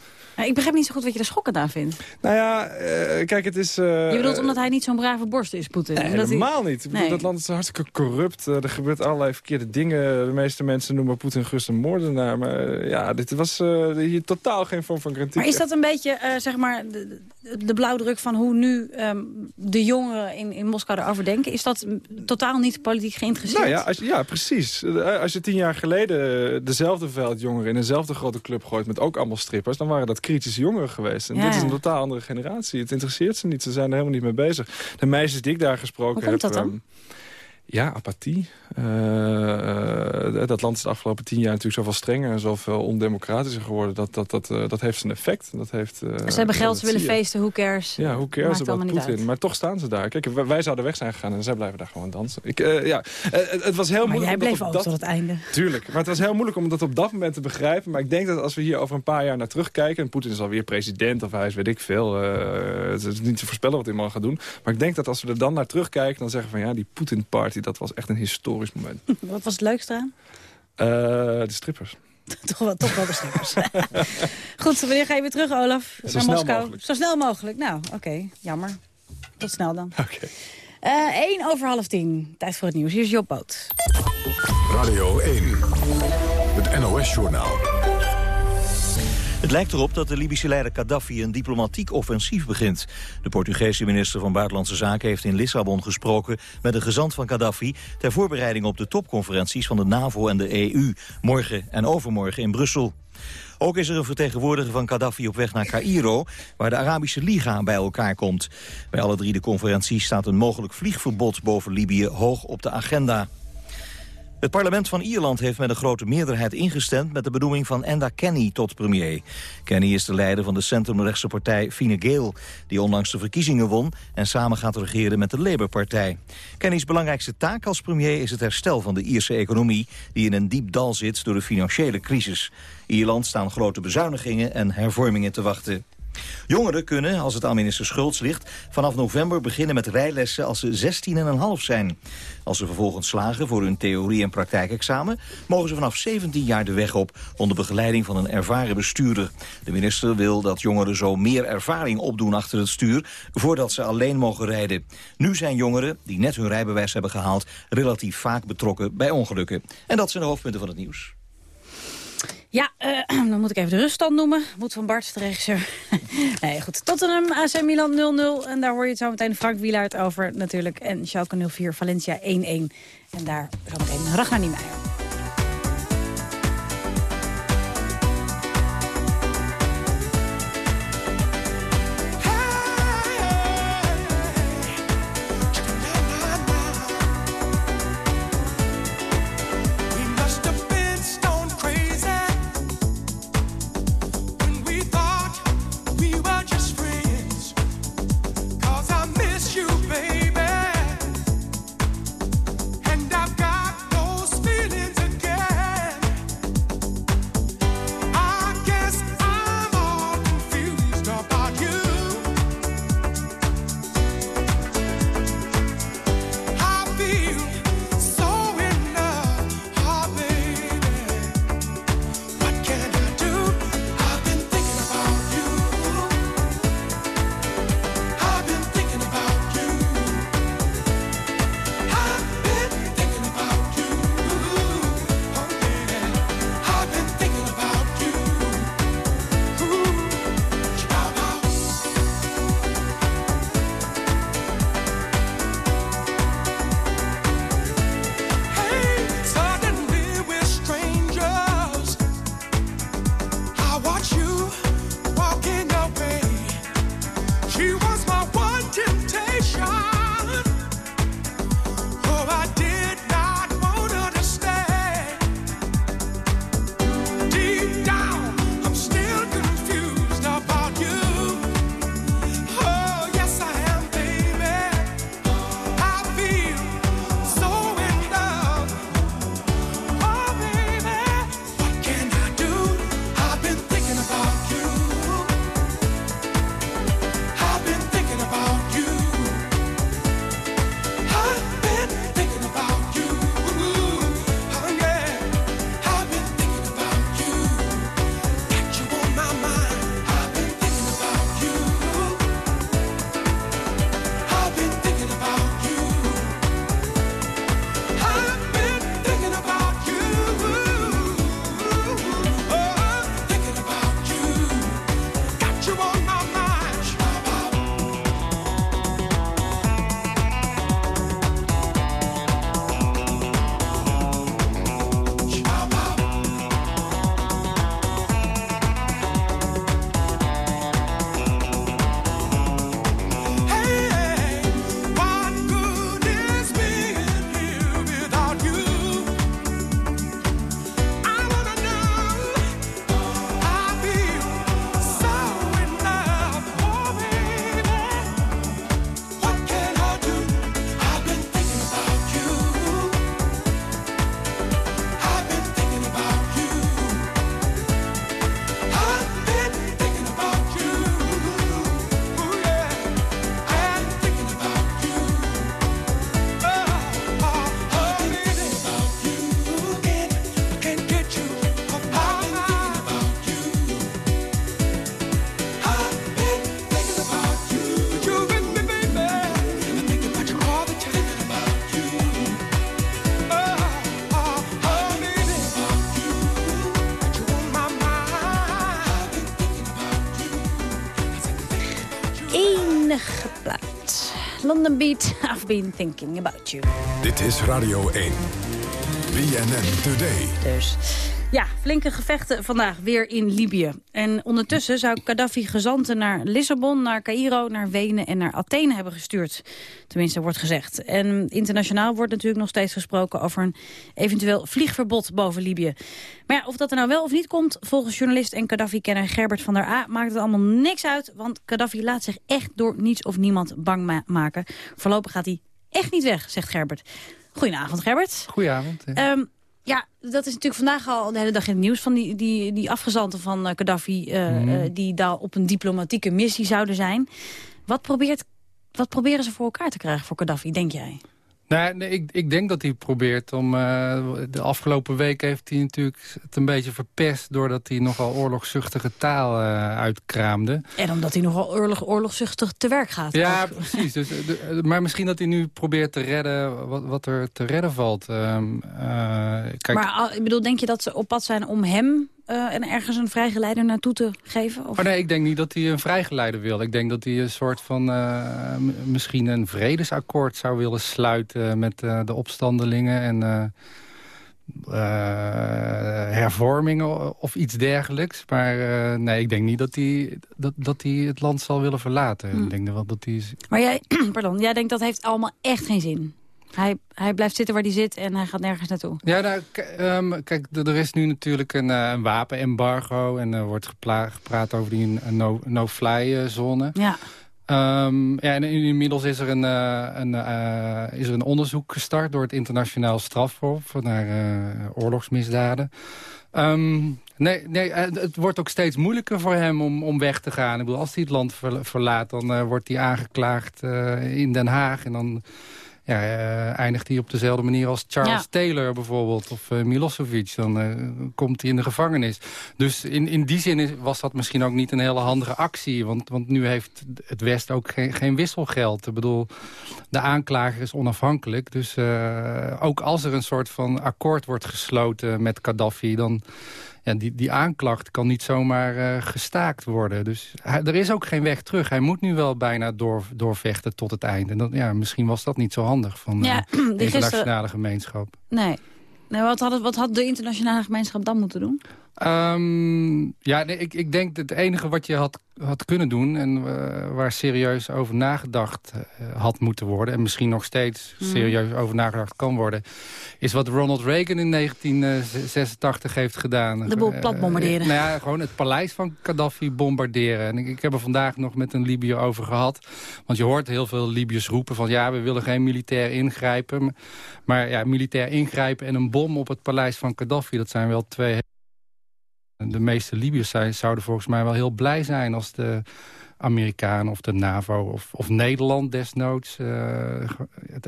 Ik begrijp niet zo goed wat je er schokkend aan vindt. Nou ja, uh, kijk, het is... Uh, je bedoelt omdat hij niet zo'n brave borst is, Poetin? Nee, helemaal hij... niet. Ik bedoel, dat land is hartstikke corrupt. er gebeurt allerlei verkeerde dingen. De meeste mensen noemen Poetin gerust een moordenaar. Maar ja, dit was hier totaal geen vorm van kritiek. Maar is dat een beetje zeg maar, de, de blauwdruk van hoe nu um, de jongeren in, in Moskou erover denken? Is dat totaal niet politiek geïnteresseerd? Nou ja, als, ja, precies. Als je tien jaar geleden dezelfde veldjongeren in dezelfde grote club gooit met ook allemaal strippers, dan waren dat kritische jongeren geweest. En ja, dit is een totaal andere generatie. Het interesseert ze niet. Ze zijn er helemaal niet mee bezig. De meisjes die ik daar gesproken Hoe komt heb... dat dan? Um, Ja, apathie. Uh, dat land is de afgelopen tien jaar natuurlijk zoveel strenger... en zoveel ondemocratischer geworden. Dat, dat, dat, uh, dat heeft zijn effect. Dat heeft, uh, ze hebben geld, ze willen feesten, hoe cares? Ja, hoe cares about Poetin. Maar toch staan ze daar. Kijk, wij zouden weg zijn gegaan en zij blijven daar gewoon dansen. Ik, ja, het was heel maar moeilijk... jij bleef ook dat... tot het einde. Tuurlijk, maar het was heel moeilijk om dat op dat moment te begrijpen. Maar ik denk dat als we hier over een paar jaar naar terugkijken... en Poetin is alweer president of hij is weet ik veel... het is niet te voorspellen wat hij man gaat doen. Maar ik denk dat als we er dan naar terugkijken... dan zeggen van ja, die Poetin-party, dat was echt een historisch moment. Wat was het leukste aan? Uh, de strippers. toch, wel, toch wel de strippers. Goed, wanneer ga je weer terug, Olaf? Zo naar snel Moskou? mogelijk. Zo snel mogelijk. Nou, oké. Jammer. Tot snel dan. Oké. Okay. Uh, 1 over half 10. Tijd voor het nieuws. Hier is Job Boot. Radio 1. Het NOS-journaal. Het lijkt erop dat de Libische leider Gaddafi een diplomatiek offensief begint. De Portugese minister van Buitenlandse Zaken heeft in Lissabon gesproken met een gezant van Gaddafi ter voorbereiding op de topconferenties van de NAVO en de EU, morgen en overmorgen in Brussel. Ook is er een vertegenwoordiger van Gaddafi op weg naar Cairo... waar de Arabische Liga bij elkaar komt. Bij alle drie de conferenties staat een mogelijk vliegverbod boven Libië hoog op de agenda. Het parlement van Ierland heeft met een grote meerderheid ingestemd... met de benoeming van Enda Kenny tot premier. Kenny is de leider van de centrumrechtse partij Fine Gael... die onlangs de verkiezingen won en samen gaat regeren met de Labour-partij. Kenny's belangrijkste taak als premier is het herstel van de Ierse economie... die in een diep dal zit door de financiële crisis. Ierland staan grote bezuinigingen en hervormingen te wachten. Jongeren kunnen, als het aan minister Schultz ligt... vanaf november beginnen met rijlessen als ze 16,5 zijn. Als ze vervolgens slagen voor hun theorie- en praktijkexamen... mogen ze vanaf 17 jaar de weg op onder begeleiding van een ervaren bestuurder. De minister wil dat jongeren zo meer ervaring opdoen achter het stuur... voordat ze alleen mogen rijden. Nu zijn jongeren, die net hun rijbewijs hebben gehaald... relatief vaak betrokken bij ongelukken. En dat zijn de hoofdpunten van het nieuws. Ja, uh, dan moet ik even de ruststand noemen. Moet van Bart, de regisseur. nee, goed. Tottenham, AC Milan 0-0. En daar hoor je het zo meteen Frank Wielaert over natuurlijk. En Schalke 04, Valencia 1-1. En daar zo meteen Ragnar Niemeyer. Beat, I've been thinking about you. Dit is Radio 1. BNN Today. Dus ja, flinke gevechten vandaag weer in Libië. En ondertussen zou Gaddafi gezanten naar Lissabon, naar Cairo, naar Wenen en naar Athene hebben gestuurd. Tenminste, wordt gezegd. En internationaal wordt natuurlijk nog steeds gesproken over een eventueel vliegverbod boven Libië. Maar ja, of dat er nou wel of niet komt, volgens journalist en Gaddafi-kenner Gerbert van der A maakt het allemaal niks uit. Want Gaddafi laat zich echt door niets of niemand bang ma maken. Voorlopig gaat hij echt niet weg, zegt Gerbert. Goedenavond, Gerbert. Goedenavond. Ehm, ja, dat is natuurlijk vandaag al de hele dag in het nieuws... van die, die, die afgezanten van uh, Gaddafi... Uh, Mhm. uh, die daar op een diplomatieke missie zouden zijn. Wat, probeert, wat proberen ze voor elkaar te krijgen voor Gaddafi, denk jij? Nee, nee, ik, ik denk dat hij probeert om... eh, de afgelopen week heeft hij natuurlijk het een beetje verpest... doordat hij nogal oorlogszuchtige taal eh, uitkraamde. En omdat hij nogal oorlog, oorlogzuchtig te werk gaat. Ja, ook. precies. Dus, eh, de- maar misschien dat hij nu probeert te redden wat, wat er te redden valt. Ehm, eh, kijk, Maar ah, ik bedoel, denk je dat ze op pad zijn om hem... eh, en ergens een vrijgeleider naartoe te geven? Of? Maar nee, ik denk niet dat hij een vrijgeleider wil. Ik denk dat hij een soort van... eh, misschien een vredesakkoord zou willen sluiten met eh, de opstandelingen. En hervormingen of iets dergelijks. Maar nee, ik denk niet dat hij, dat, dat hij het land zal willen verlaten. Hm. Ik denk wel dat hij... Maar jij, pardon, jij denkt dat heeft allemaal echt geen zin? Hij, hij blijft zitten waar hij zit en hij gaat nergens naartoe. Ja, nou, ehm, kijk, er is nu natuurlijk een, eh, een wapenembargo... en er wordt gepraat over die eh, no- no-fly-zone. Ja. Ehm, ja, en inmiddels is er, een, eh, een, eh, is er een onderzoek gestart door het internationaal strafhof naar eh, oorlogsmisdaden. Ehm, nee, nee, eh, het wordt ook steeds moeilijker voor hem om, om weg te gaan. Ik bedoel, als hij het land ver- verlaat, dan eh, wordt hij aangeklaagd eh, in Den Haag. En dan ja, eh, eindigt hij op dezelfde manier als Charles Ja. Taylor bijvoorbeeld. Of eh, Milosevic. Dan eh, komt hij in de gevangenis. Dus in, in die zin is, was dat misschien ook niet een hele handige actie. Want, want nu heeft het West ook geen, geen wisselgeld. Ik bedoel, de aanklager is onafhankelijk. Dus ook als er een soort van akkoord wordt gesloten met Gaddafi... dan ja, die, die aanklacht kan niet zomaar eh, gestaakt worden. Dus hij- er is ook geen weg terug. Hij moet nu wel bijna door, doorvechten tot het eind. En dat, ja, misschien was dat niet zo handig van Ja, eh, de gisteren- internationale gemeenschap. Nee. nee wat, had het, wat had de internationale gemeenschap dan moeten doen? Ehm, ja, nee, ik, ik denk dat het enige wat je had, had kunnen doen... en eh, waar serieus over nagedacht eh, had moeten worden... en misschien nog steeds Mhm. serieus over nagedacht kan worden... is wat Ronald Reagan in 1986 heeft gedaan. De boel Eh, plat bombarderen. nou ja, gewoon het paleis van Gaddafi bombarderen. En ik, ik heb er vandaag nog met een Libiër over gehad. Want je hoort heel veel Libiërs roepen van... ja, we willen geen militair ingrijpen. Maar ja, militair ingrijpen en een bom op het paleis van Gaddafi... dat zijn wel twee de meeste Libiërs zijn, zouden volgens mij wel heel blij zijn... als de Amerikanen of de NAVO of, of Nederland desnoods... eh,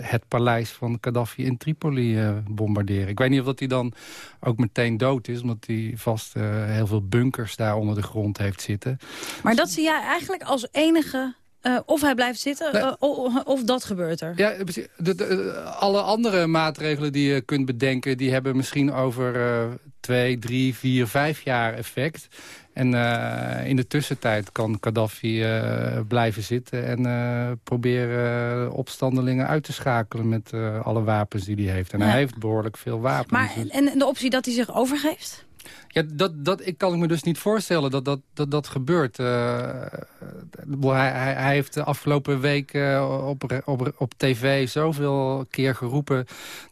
het, paleis van Gaddafi in Tripoli eh, bombarderen. Ik weet niet of dat hij dan ook meteen dood is... omdat hij vast eh, heel veel bunkers daar onder de grond heeft zitten. Maar dat zie jij eigenlijk als enige... eh, of hij blijft zitten, eh, o- of dat gebeurt er. Ja, precies. de, de- alle andere maatregelen die je kunt bedenken... die hebben misschien over eh, twee, drie, vier, vijf jaar effect. En eh, in de tussentijd kan Gaddafi eh, blijven zitten... en eh, proberen eh, opstandelingen uit te schakelen met eh, alle wapens die hij heeft. En Ja. hij heeft behoorlijk veel wapens. Maar en de optie dat hij zich overgeeft? Ja, dat, dat ik kan me dus niet voorstellen dat dat, dat, dat gebeurt. Eh, hij, hij, hij heeft de afgelopen week eh, op, op, op tv zoveel keer geroepen...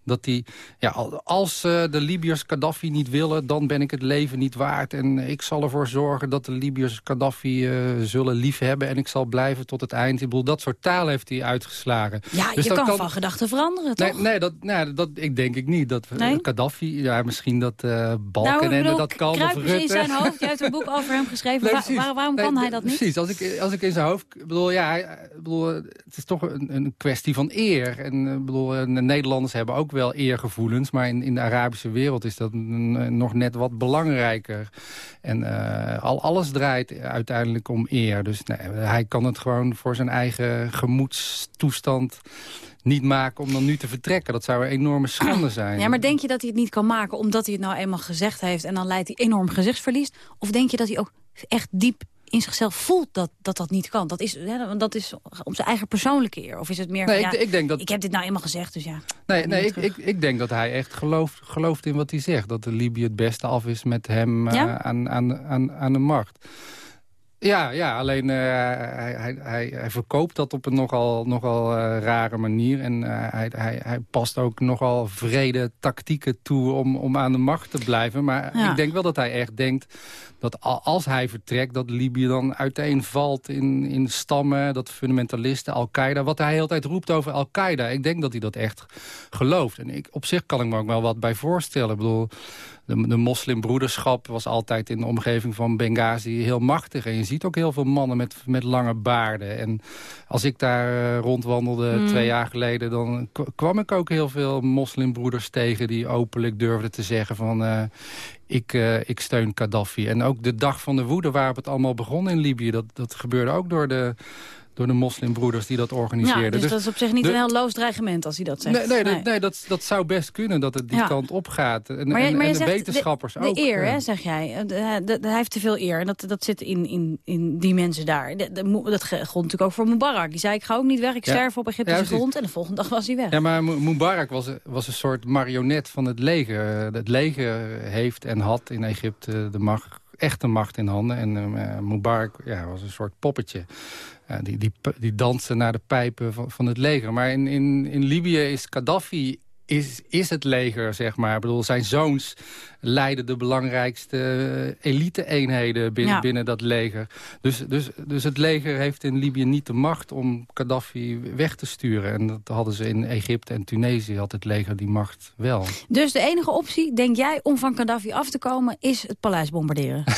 dat hij, ja, al- als eh, de Libiërs Gaddafi niet willen... dan ben ik het leven niet waard. En ik zal ervoor zorgen dat de Libiërs Gaddafi eh, zullen liefhebben... en ik zal blijven tot het eind. Ik bedoel, dat soort taal heeft hij uitgeslagen. Ja, Dus je dat kan, van gedachten veranderen, Nee, toch? nee, dat, nee dat, ik denk ik niet. Dat, eh, Nee? Gaddafi, ja, misschien dat eh nou, Balken ik bedoel, dat kan. Of kruipers in Rutte. zijn hoofd. Je hebt een boek over hem geschreven. Nee, Waar- precies. waar- waarom Nee, kan hij nee, dat niet? Precies, als ik, als ik in zijn hoofd... Bedoel, ja, bedoel, het is toch een, een kwestie van eer. En bedoel, eh, de Nederlanders hebben ook wel eergevoelens... maar in, in de Arabische wereld is dat nog net wat belangrijker. En eh, al, alles draait uiteindelijk om eer. Dus nee, hij kan het gewoon voor zijn eigen gemoedstoestand niet maken om dan nu te vertrekken. Dat zou een enorme schande zijn. Ja, maar denk je dat hij het niet kan maken omdat hij het nou eenmaal gezegd heeft... en dan leidt hij enorm gezichtsverlies? Of denk je dat hij ook echt diep in zichzelf voelt dat dat, dat niet kan. Dat is, hè, dat is om zijn eigen persoonlijke eer. Of is het meer Nee, van, ik- ja, ik denk dat- ik heb dit nou eenmaal gezegd, dus ja. Nee, nee ik, ik, ik denk dat hij echt gelooft, gelooft in wat hij zegt. Dat de Libië het beste af is met hem eh, aan, aan, aan, aan de macht. Ja, ja alleen eh, hij, hij, hij, hij verkoopt dat op een nogal, nogal eh, rare manier. En eh, hij, hij, hij past ook nogal vrede tactieken toe om, om aan de macht te blijven. Maar Ja. ik denk wel dat hij echt denkt dat al- als hij vertrekt... dat Libië dan uiteenvalt in, in stammen, dat fundamentalisten, Al-Qaeda... wat hij de hele tijd roept over Al-Qaeda. Ik denk dat hij dat echt gelooft. En ik, op zich kan ik me ook wel wat bij voorstellen. Ik bedoel, de, de moslimbroederschap was altijd in de omgeving van Benghazi heel machtig. En je ziet ook heel veel mannen met, met lange baarden. En als ik daar eh, rondwandelde Mm. twee jaar geleden... dan kwam ik ook heel veel moslimbroeders tegen... die openlijk durfden te zeggen van... eh, ik, eh, ik steun Gaddafi. En ook de dag van de woede waarop het allemaal begon in Libië... dat, dat gebeurde ook door de, door de moslimbroeders die dat organiseerden. Ja, dus, dat is op zich niet de- een heel loos dreigement als hij dat zegt. Nee, nee, dat- nee dat, dat zou best kunnen dat het die Ja. kant op gaat. En, Maar, en, maar en de wetenschappers de, ook. De eer, ja. hè, zeg jij. Eh, de- de- hij heeft te veel eer. En dat, dat zit in, in, in die mensen daar. Dat gold natuurlijk ook voor Mubarak. Die zei, ik ga ook niet weg. Ik Ja. sterf op Egyptische grond. En de volgende dag was hij weg. Ja, maar Mu- Mubarak was, was een soort marionet van het leger. Het leger heeft en had in Egypte de macht, echte macht in handen. En eh, Mubarak ja, was een soort poppetje. Die, die, die danste naar de pijpen van, van het leger. Maar in, in, in Libië is Gaddafi is, is het leger, zeg maar. Ik bedoel, zijn zoons leiden de belangrijkste eh, elite-eenheden binnen, Ja. binnen dat leger. Dus, dus, dus het leger heeft in Libië niet de macht om Gaddafi weg te sturen. En dat hadden ze in Egypte en Tunesië, had het leger die macht wel. Dus de enige optie, denk jij, om van Gaddafi af te komen... is het paleis bombarderen.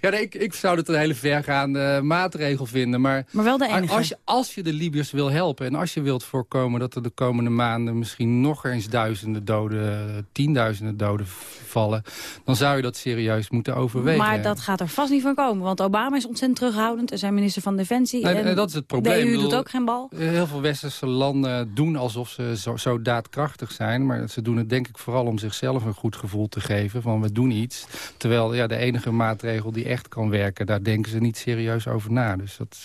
Ja, nee, ik, ik zou het een hele vergaande maatregel vinden. Maar, Maar wel de enige. Als je, als je de Libiërs wil helpen en als je wilt voorkomen... dat er de komende maanden misschien nog eens duizenden doden... tienduizenden doden vallen... dan zou je dat serieus moeten overwegen. Maar dat gaat er vast niet van komen. Want Obama is ontzettend terughoudend. En zijn minister van Defensie. Nee, en dat is het probleem. De Ik EU bedoel, doet ook geen bal. Heel veel westerse landen doen alsof ze zo, zo daadkrachtig zijn. Maar ze doen het denk ik vooral om zichzelf een goed gevoel te geven. Van we doen iets. Terwijl ja, de enige maatregel die echt kan werken... daar denken ze niet serieus over na. Dus dat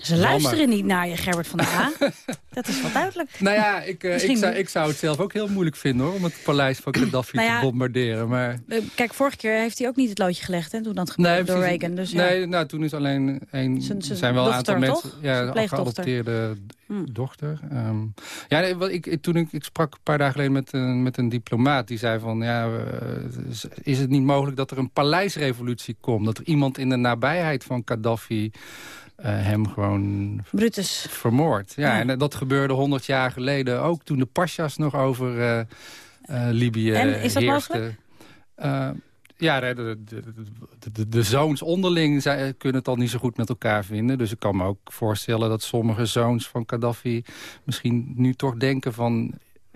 Ze jammer. luisteren niet naar je, Gerbert van der A. dat is wel duidelijk. Nou ja, ik, eh, ik, zou, ik zou het zelf ook heel moeilijk vinden hoor, om het paleis van Gaddafi Nou ja, te bombarderen. Maar Eh, Kijk, vorige keer heeft hij ook niet het loodje gelegd. Hè, toen dat gebeurde door precies. Reagan. Dus ja. nee, nou, toen is alleen een. Zijn- zijn zijn wel een aantal mensen. toch? Ja, een geadopteerde Hmm. dochter. Ehm, ja, nee, wat ik, toen ik, ik sprak een paar dagen geleden met een, met een diplomaat. Die zei van, ja, eh, is- het niet mogelijk dat er een paleisrevolutie komt? Dat er iemand in de nabijheid van Gaddafi hem gewoon Brutus. vermoord. Ja, Ja. en eh, dat gebeurde honderd jaar geleden ook toen de Pasha's nog over eh, eh, Libië En, is dat heersten. mogelijk? Eh, ja, de, de, de, de, de- de zoons onderling zij, kunnen het al niet zo goed met elkaar vinden. Dus ik kan me ook voorstellen dat sommige zoons van Gaddafi misschien nu toch denken van...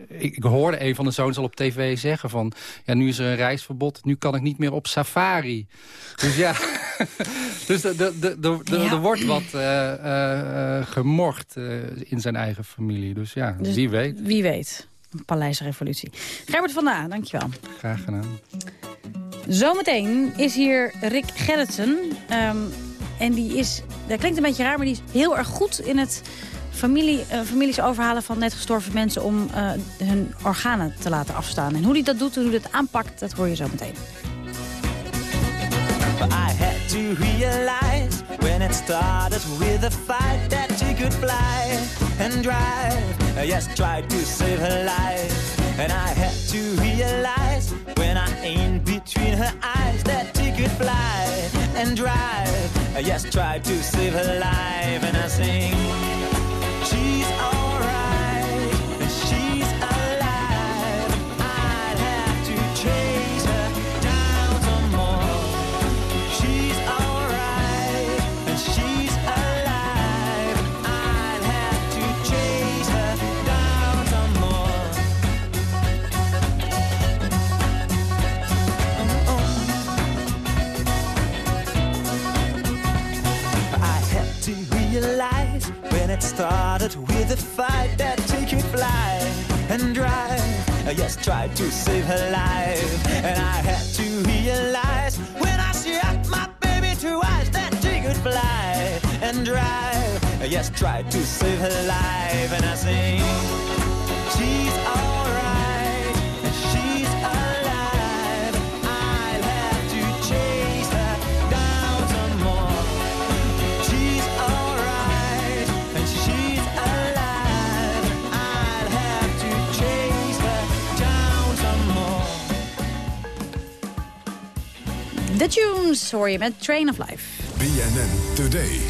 Ik, hoorde een van de zoons al op tv zeggen van... ja, nu is er een reisverbod, nu kan ik niet meer op safari. Dus ja, dus er- wordt wat eh, eh, gemorcht eh, in zijn eigen familie. Dus ja, Dus wie weet. Wie weet. Een paleisrevolutie. Gerbert van A, dankjewel. Graag gedaan. Zometeen is hier Rick Gerritsen. Ehm, en die is, dat klinkt een beetje raar, maar die is heel erg goed in het familie, eh, families overhalen van net gestorven mensen... om eh, hun organen te laten afstaan. En hoe hij dat doet, hoe hij dat aanpakt, dat hoor je zo meteen. I had to realize when it started with a fight that she could fly and drive. Yes, try to save her life. And I had to realize when I aimed between her eyes that she could fly and drive. Yes, try to save her life. And I sing, started with a fight that she could fly and drive. Yes, tried to save her life. And I had to realize when I shot my baby eyes that she could fly and drive. Yes, tried to save her life. And I sing, she's alright, The Tunes hoor je met Train of Life. BNN Today.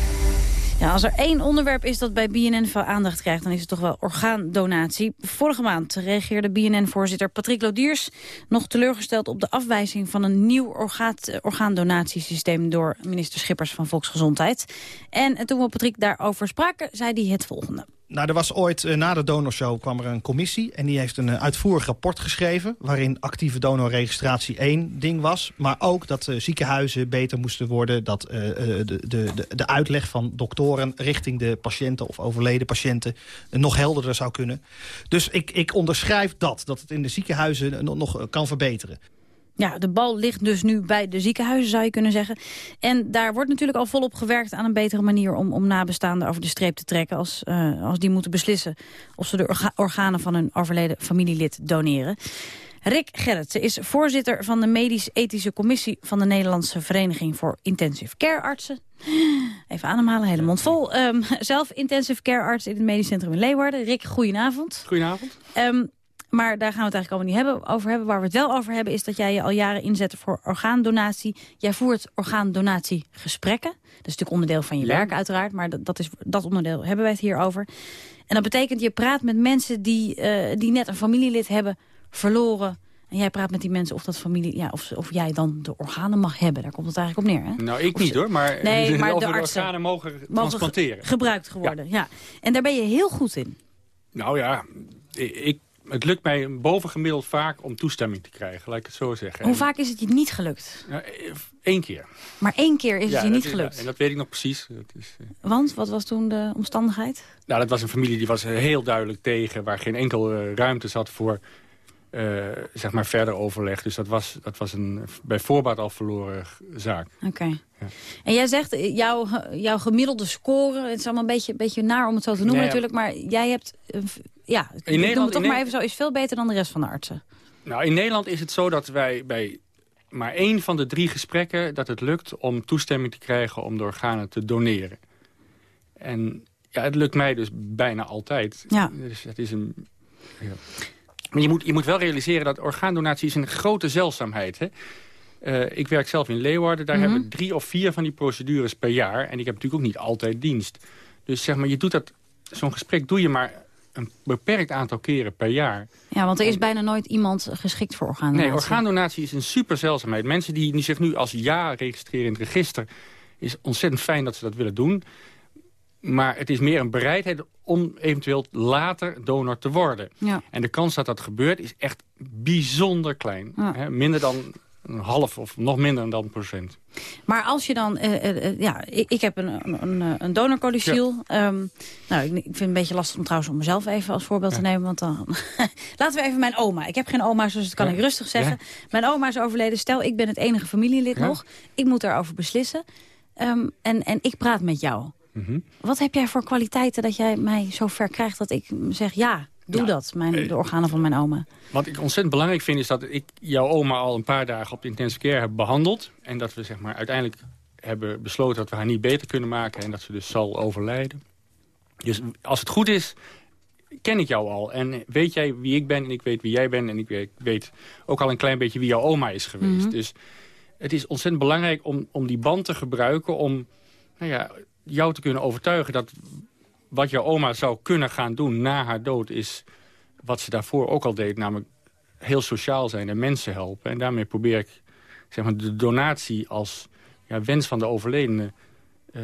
Ja, als er één onderwerp is dat bij BNN veel aandacht krijgt... dan is het toch wel orgaandonatie. Vorige maand reageerde BNN-voorzitter Patrick Lodiers... nog teleurgesteld op de afwijzing van een nieuw orgaat, orgaandonatiesysteem... door minister Schippers van Volksgezondheid. En toen we Patrick daarover spraken, zei hij het volgende. Nou, er was ooit, eh, na de donorshow kwam er een commissie... en die heeft een eh, uitvoerig rapport geschreven... waarin actieve donorregistratie één ding was. Maar ook dat uh, ziekenhuizen beter moesten worden... dat de, de, de, uitleg van doktoren richting de patiënten... of overleden patiënten nog helderder zou kunnen. Dus ik, ik onderschrijf dat, dat het in de ziekenhuizen nog kan verbeteren. Ja, de bal ligt dus nu bij de ziekenhuizen, zou je kunnen zeggen. En daar wordt natuurlijk al volop gewerkt aan een betere manier... om, om nabestaanden over de streep te trekken... Als, uh, als die moeten beslissen of ze de orga organen van hun overleden familielid doneren. Rick Gerritsen is voorzitter van de medisch-ethische commissie... van de Nederlandse Vereniging voor Intensive Care Artsen. Even ademhalen, hele mond vol. Um, zelf intensive care arts in het medisch centrum in Leeuwarden. Rick, goedenavond. Goedenavond. Um, maar daar gaan we het eigenlijk allemaal niet hebben, over hebben. Waar we het wel over hebben is dat jij je al jaren inzet voor orgaandonatie. Jij voert orgaandonatiegesprekken. Dat is natuurlijk onderdeel van je ja. werk uiteraard. Maar dat, dat, is, dat onderdeel hebben wij het hier over. En dat betekent je praat met mensen die, uh, die net een familielid hebben verloren. En jij praat met die mensen of, dat familie, ja, of, of jij dan de organen mag hebben. Daar komt het eigenlijk op neer. Hè? Nou, ik niet hoor. Maar, nee, maar de, de artsen organen mogen, mogen transplanteren. gebruikt geworden, ja. ja. En daar ben je heel goed in. Nou ja, ik het lukt mij bovengemiddeld vaak om toestemming te krijgen, laat ik het zo zeggen. Hoe vaak is het je niet gelukt? Eén keer. Maar één keer is ja, het je niet gelukt? En dat weet ik nog precies. Dat is, uh... Want, wat was toen de omstandigheid? Nou, dat was een familie die was heel duidelijk tegen... waar geen enkel uh, ruimte zat voor uh, zeg maar verder overleg. Dus dat was, dat was een bij voorbaat al verloren zaak. Oké. Okay. Ja. En jij zegt, jouw, jouw gemiddelde score... het is allemaal een beetje, beetje naar om het zo te noemen nee, natuurlijk... maar jij hebt... ja, in ik het toch maar even zo... is veel beter dan de rest van de artsen. Nou, in Nederland is het zo dat wij bij maar één van de drie gesprekken... dat het lukt om toestemming te krijgen om de organen te doneren. En ja, het lukt mij dus bijna altijd. Ja. Dus het is een... Ja. Maar je moet, je moet wel realiseren dat orgaandonatie is een grote zeldzaamheid. Hè? Uh, ik werk zelf in Leeuwarden. Daar mm -hmm. hebben we drie of vier van die procedures per jaar. En ik heb natuurlijk ook niet altijd dienst. Dus zeg maar, je doet dat... Zo'n gesprek doe je maar een beperkt aantal keren per jaar. Ja, want er is bijna nooit iemand geschikt voor orgaandonatie. Nee, orgaandonatie is een super zeldzaamheid. Mensen die zich nu als ja registreren in het register... is ontzettend fijn dat ze dat willen doen. Maar het is meer een bereidheid om eventueel later donor te worden. Ja. En de kans dat dat gebeurt is echt bijzonder klein. Ja. Minder dan een half of nog minder dan procent. Maar als je dan... Uh, uh, ja, ik, ik heb een, een, een. Ja. Um, nou, ik, ik, vind het een beetje lastig om trouwens om mezelf even als voorbeeld ja. te nemen. Want dan... Laten we even mijn oma. Ik heb geen oma, dus dat kan ik rustig zeggen. Mijn oma is overleden. Stel, ik ben het enige familielid nog. Ik moet daarover beslissen. Um, en, en ik praat met jou. Mm -hmm. Wat heb jij voor kwaliteiten dat jij mij zo ver krijgt dat ik zeg ja, doe dat, mijn, de organen van mijn oma. Wat ik ontzettend belangrijk vind is dat ik jouw oma al een paar dagen op de intensive care heb behandeld. En dat we zeg maar, uiteindelijk hebben besloten dat we haar niet beter kunnen maken en dat ze dus zal overlijden. Dus als het goed is, ken ik jou al. En weet jij wie ik ben en ik weet wie jij bent. En ik weet, ook al een klein beetje wie jouw oma is geweest. Mhm. Mm -hmm. Dus het is ontzettend belangrijk om, om die band te gebruiken om nou ja, jou te kunnen overtuigen dat wat jouw oma zou kunnen gaan doen na haar dood... is wat ze daarvoor ook al deed, namelijk heel sociaal zijn en mensen helpen. En daarmee probeer ik zeg maar, de donatie als ja, wens van de overledene... Uh,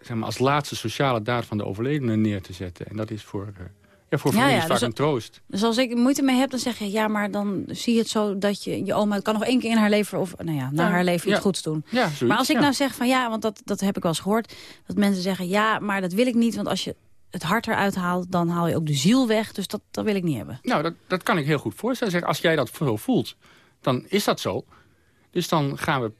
zeg maar, als laatste sociale daad van de overledene neer te zetten. En dat is voor, uh, ja, voor families ja, ja, vaak dus, een troost. Dus als ik moeite mee heb, dan zeg je... ja, maar dan zie je het zo dat je je oma... kan nog één keer in haar leven, of nou ja, na haar leven iets goeds doen. Zoiets, maar als ik nou zeg van ja, want dat, dat heb ik wel eens gehoord... dat mensen zeggen, ja, maar dat wil ik niet... want als je het hart eruit haalt, dan haal je ook de ziel weg. Dus dat, dat wil ik niet hebben. Nou, dat, dat kan ik heel goed voorstellen. Zeg, als jij dat zo voelt, dan is dat zo. Dus dan gaan we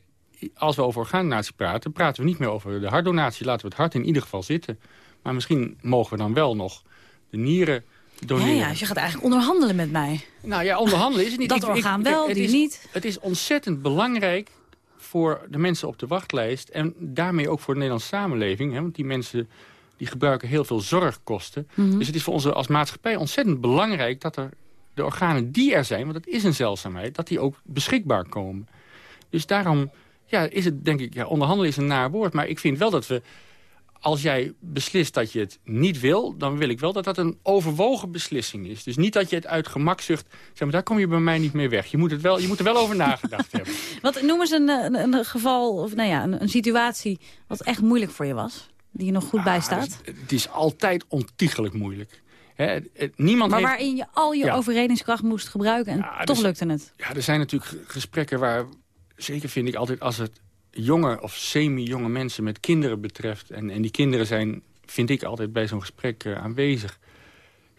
als we over orgaandonatie praten... praten we niet meer over de hartdonatie. Laten we het hart in ieder geval zitten. Maar misschien mogen we dan wel nog de nieren doneren. Ja, ja, dus je gaat eigenlijk onderhandelen met mij. Nou ja, onderhandelen is het niet. Dat orgaan wel, het die is, niet. Het is ontzettend belangrijk voor de mensen op de wachtlijst... en daarmee ook voor de Nederlandse samenleving. Hè, want die mensen die gebruiken heel veel zorgkosten. Mhm. Dus het is voor ons als maatschappij ontzettend belangrijk... dat er de organen die er zijn, want dat is een zeldzaamheid... dat die ook beschikbaar komen. Dus daarom ja, is het, denk ik... Ja, onderhandelen is een naar woord, maar ik vind wel dat we... Als jij beslist dat je het niet wil, dan wil ik wel dat dat een overwogen beslissing is. Dus niet dat je het uit gemakzucht... Zeg maar, daar kom je bij mij niet meer weg. Je moet, het wel, je moet er wel over nagedacht hebben. Wat, noem eens een, een, een geval, of nou ja, een, een situatie wat echt moeilijk voor je was. Die je nog goed bijstaat. Het is altijd ontiegelijk moeilijk. Niemand Maar heeft... waarin je al je Ja. overredingskracht moest gebruiken en toch dus- lukte het. Ja, er zijn natuurlijk gesprekken waar, zeker vind ik altijd... als het jonge of semi-jonge mensen met kinderen betreft... en, en die kinderen zijn, vind ik altijd bij zo'n gesprek eh, aanwezig...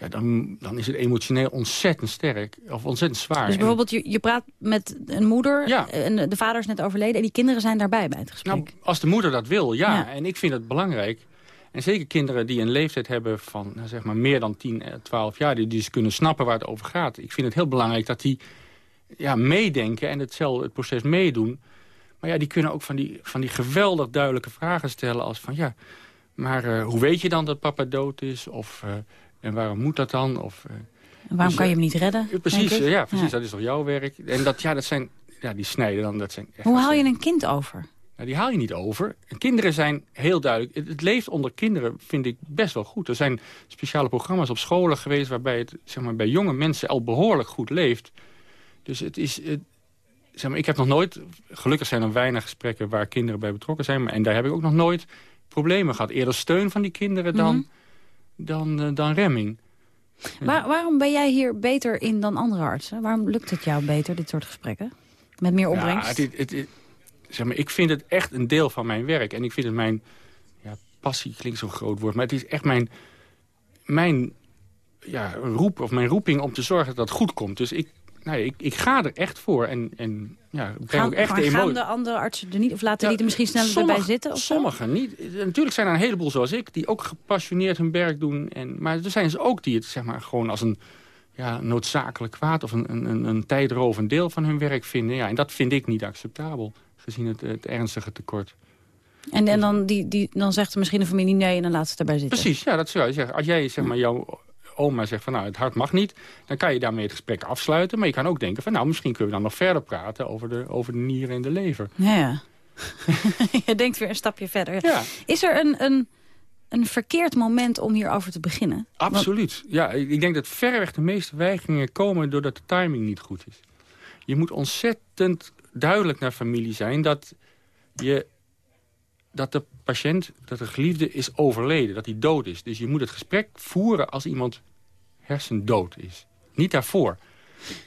Ja, dan, dan is het emotioneel ontzettend sterk, of ontzettend zwaar. Dus bijvoorbeeld, je, je praat met een moeder Ja. en de vader is net overleden... en die kinderen zijn daarbij bij het gesprek. Nou, als de moeder dat wil, ja. Ja. En ik vind het belangrijk. En zeker kinderen die een leeftijd hebben van nou, zeg maar meer dan 10, eh, 12 jaar... die dus kunnen snappen waar het over gaat. Ik vind het heel belangrijk dat die ja, meedenken en hetzelfde het proces meedoen. Maar ja, die kunnen ook van die, van die geweldig duidelijke vragen stellen als van... ja, maar eh, hoe weet je dan dat papa dood is? Of, eh, en waarom moet dat dan? Of, eh, En waarom dus, kan je eh, hem niet redden? eh, Precies, eh, ja, precies dat is toch jouw werk? En dat, ja, dat zijn, ja, die snijden dan, dat zijn echt Hoe haal je een kind over? nou, die haal je niet over. En kinderen zijn heel duidelijk... Het, het leeft onder kinderen, vind ik, best wel goed. Er zijn speciale programma's op scholen geweest... waarbij het zeg maar, bij jonge mensen al behoorlijk goed leeft. Dus het is... Het, zeg maar, ik heb nog nooit... Gelukkig zijn er weinig gesprekken waar kinderen bij betrokken zijn. Maar, en daar heb ik ook nog nooit problemen gehad. Eerder steun van die kinderen dan, Mhm. Dan, eh, dan remming. Waar- waarom ben jij hier beter in dan andere artsen? Waarom lukt het jou beter, dit soort gesprekken? Met meer opbrengst? Ja, het, het, het- zeg maar, ik vind het echt een deel van mijn werk. En ik vind het mijn... Ja, passie klinkt zo'n groot woord. Maar het is echt mijn, mijn ja, roep of mijn roeping om te zorgen dat dat goed komt. Dus ik, nou ja, ik, ik ga er echt voor. En, en ja, gaan, ook echt de gaan emotie. de andere artsen er niet? Of laten Ja, die er misschien sneller sommige- bij zitten? Sommigen niet. Natuurlijk zijn er een heleboel zoals ik... die ook gepassioneerd hun werk doen. En, maar er zijn ze ook die het zeg maar, gewoon als een ja, noodzakelijk kwaad... of een, een, een, een tijdrovend deel van hun werk vinden. Ja, en dat vind ik niet acceptabel, gezien het, het ernstige tekort. En, en dan, die, die, dan zegt er misschien een familie nee en dan laat ze erbij zitten. Precies, ja, dat zou je zeggen. Als jij zeg maar, jouw oma zegt van nou, het hart mag niet... dan kan je daarmee het gesprek afsluiten. Maar je kan ook denken van nou, misschien kunnen we dan nog verder praten... over de, over de nieren en de lever. Ja, ja. je denkt weer een stapje verder. Ja. Is er een, een, een verkeerd moment om hierover te beginnen? Absoluut. Ja, ik ik denk dat verreweg de meeste weigeringen komen... doordat de timing niet goed is. Je moet ontzettend duidelijk naar familie zijn... dat, je, dat de patiënt, dat de geliefde is overleden. Dat hij dood is. Dus je moet het gesprek voeren als iemand hersendood is. Niet daarvoor.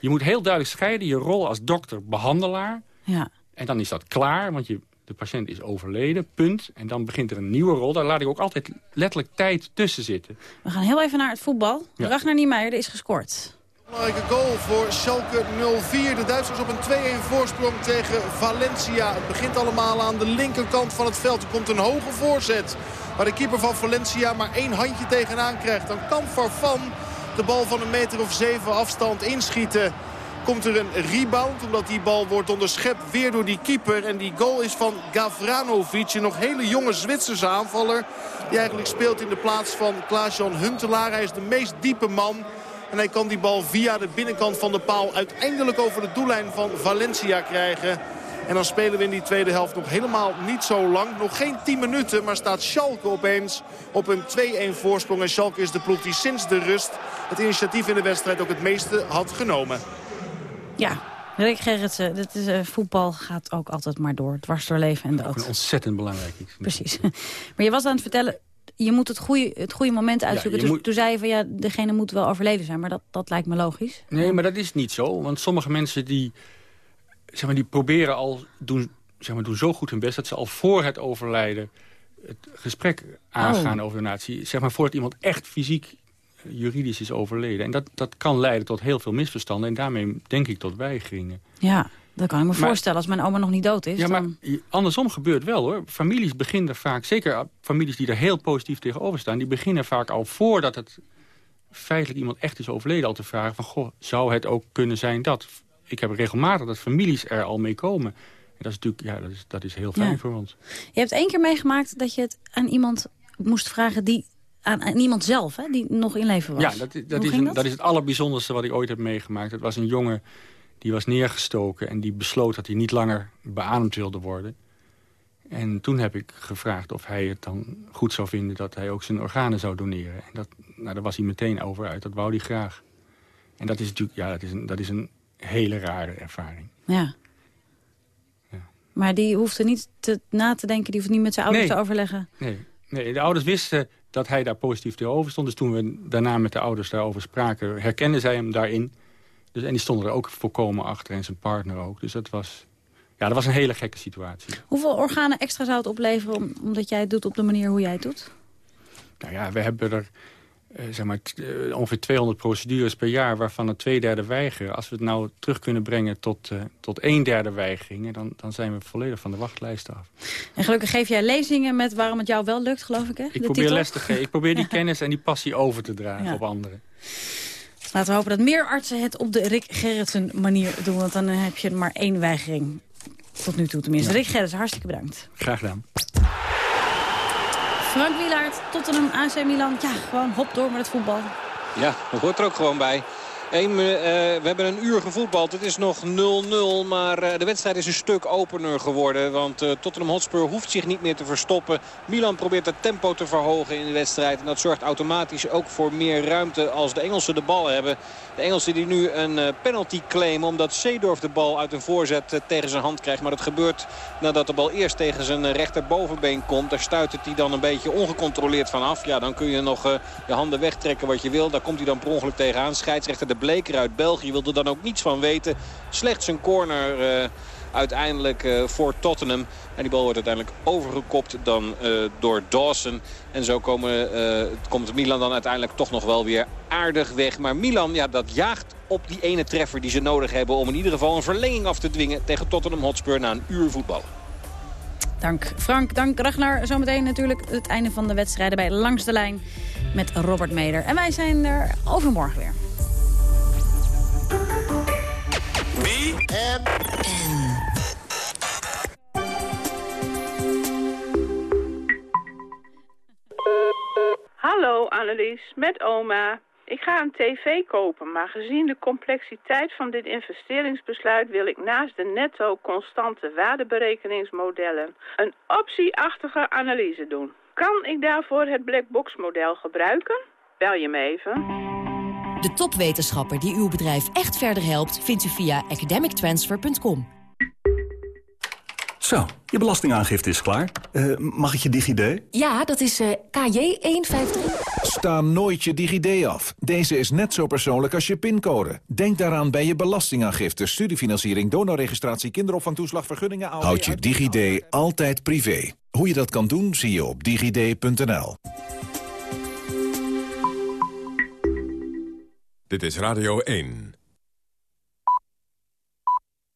Je moet heel duidelijk scheiden je rol als dokter-behandelaar... Ja. En dan is dat klaar, want je, de patiënt is overleden, punt. En dan begint er een nieuwe rol. Daar laat ik ook altijd letterlijk tijd tussen zitten. We gaan heel even naar het voetbal. Ja. Ragnar Niemeyer, er is gescoord. Belangrijke goal voor Schalke 04. De Duitsers op een 2-1 voorsprong tegen Valencia. Het begint allemaal aan de linkerkant van het veld. Er komt een hoge voorzet. Waar de keeper van Valencia maar één handje tegenaan krijgt. Dan kan Farfan de bal van een meter of zeven afstand inschieten. Komt er een rebound omdat die bal wordt onderschept weer door die keeper. En die goal is van Gavranovic, een nog hele jonge Zwitserse aanvaller. Die eigenlijk speelt in de plaats van Klaas-Jan Huntelaar. Hij is de meest diepe man. En hij kan die bal via de binnenkant van de paal uiteindelijk over de doellijn van Valencia krijgen. En dan spelen we in die tweede helft nog helemaal niet zo lang. Nog geen 10 minuten, maar staat Schalke opeens op een 2-1 voorsprong. En Schalke is de ploeg die sinds de rust het initiatief in de wedstrijd ook het meeste had genomen. Ja, Rick Gerritsen, dit is, eh, voetbal gaat ook altijd maar door. Dwars door leven en Ook een dood. ontzettend belangrijk iets. Precies. Maar je was aan het vertellen, je moet het goede, het goede moment uitzoeken. dus moet- toen zei je van ja, degene moet wel overleden zijn. Maar dat, dat lijkt me logisch. Nee, maar dat is niet zo. Want sommige mensen die, zeg maar, die proberen al, doen, zeg maar, doen zo goed hun best... dat ze al voor het overlijden het gesprek aangaan over donatie. Zeg maar, voordat iemand echt fysiek eh, juridisch is overleden. En dat, dat kan leiden tot heel veel misverstanden. En daarmee denk ik tot weigeringen. Ja. Dat kan ik me Maar- voorstellen als mijn oma nog niet dood is. Ja, maar andersom gebeurt wel hoor. Families beginnen vaak, zeker families die er heel positief tegenover staan... die beginnen vaak al voordat het feitelijk iemand echt is overleden... al te vragen van, goh, zou het ook kunnen zijn dat... Ik heb regelmatig dat families er al mee komen. En dat is natuurlijk, ja, dat is, dat is heel fijn Ja. voor ons. Je hebt één keer meegemaakt dat je het aan iemand moest vragen... die aan, aan iemand zelf, hè, die nog in leven was. Ja, dat, is- dat, is ging een, dat? dat is het allerbijzonderste wat ik ooit heb meegemaakt. Het was een jongen die was neergestoken en die besloot dat hij niet langer beademd wilde worden. En toen heb ik gevraagd of hij het dan goed zou vinden dat hij ook zijn organen zou doneren. En dat, nou, daar was hij meteen over uit, dat wou hij graag. En dat is natuurlijk, ja, dat is een, dat is een hele rare ervaring. Ja. Maar die hoefde niet te, na te denken, die hoefde niet met zijn ouders Nee. te overleggen. Nee, nee, de ouders wisten dat hij daar positief tegenover stond. Dus toen we daarna met de ouders daarover spraken, herkenden zij hem daarin. Dus, en die stonden er ook volkomen achter en zijn partner ook. Dus dat was, ja, dat was een hele gekke situatie. Hoeveel organen extra zou het opleveren om- omdat jij het doet op de manier hoe jij het doet? Nou ja, we hebben er eh, zeg maar, eh, ongeveer 200 procedures per jaar... waarvan er twee derde weigeren. Als we het nou terug kunnen brengen tot, eh, tot een derde weigeringen... Dan, dan zijn we volledig van de wachtlijst af. En gelukkig geef jij lezingen met waarom het jou wel lukt, geloof ik, hè? Ik De probeer titel? les te geven. Ik probeer die kennis en die passie over te dragen Ja. op anderen. Laten we hopen dat meer artsen het op de Rick Gerritsen manier doen. Want dan eh, heb je maar één weigering. Tot nu toe tenminste. Rick Gerritsen, hartstikke bedankt. Graag gedaan. Frank Wielaert, Tottenham, AC Milan. Ja, gewoon hop door met het voetbal. Ja, dat hoort er ook gewoon bij. Eh, we hebben een uur gevoetbald. Het is nog 0-0. Maar eh, de wedstrijd is een stuk opener geworden. Want eh, Tottenham Hotspur hoeft zich niet meer te verstoppen. Milan probeert het tempo te verhogen in de wedstrijd. En dat zorgt automatisch ook voor meer ruimte als de Engelsen de bal hebben. De Engelsen die nu een penalty claimen. Omdat Seedorf de bal uit een voorzet tegen zijn hand krijgt. Maar dat gebeurt nadat de bal eerst tegen zijn rechterbovenbeen komt. Daar stuit het hij dan een beetje ongecontroleerd vanaf. Ja, dan kun je nog je handen wegtrekken wat je wil. Daar komt hij dan per ongeluk tegenaan. Scheidsrechter De Bleker uit België wilde dan ook niets van weten. Slechts een corner eh, uiteindelijk eh, voor Tottenham. En die bal wordt uiteindelijk overgekopt dan eh, door Dawson. En zo komen, komt Milan dan uiteindelijk toch nog wel weer aardig weg. Maar Milan, ja, dat jaagt op die ene treffer die ze nodig hebben... om in ieder geval een verlenging af te dwingen tegen Tottenham Hotspur na een uur voetballen. Dank Frank, dank Ragnar. Zometeen natuurlijk het einde van de wedstrijden bij Langs de Lijn met Robert Meder. En wij zijn er overmorgen weer. Hallo Annelies, met oma. Ik ga een tv kopen, maar gezien de complexiteit van dit investeringsbesluit wil ik naast de netto constante waardeberekeningsmodellen een optieachtige analyse doen. Kan ik daarvoor het blackbox model gebruiken? Bel je me even. De topwetenschapper die uw bedrijf echt verder helpt... vindt u via academictransfer.com. Zo, je belastingaangifte is klaar. Eh, mag ik je DigiD? Ja, dat is eh, KJ153. Sta nooit je DigiD af. Deze is net zo persoonlijk als je pincode. Denk daaraan bij je belastingaangifte, studiefinanciering, donorregistratie, kinderopvangtoeslag, vergunningen... AOW, Houd je DigiD altijd privé. Hoe je dat kan doen, zie je op digid.nl. Dit is Radio 1.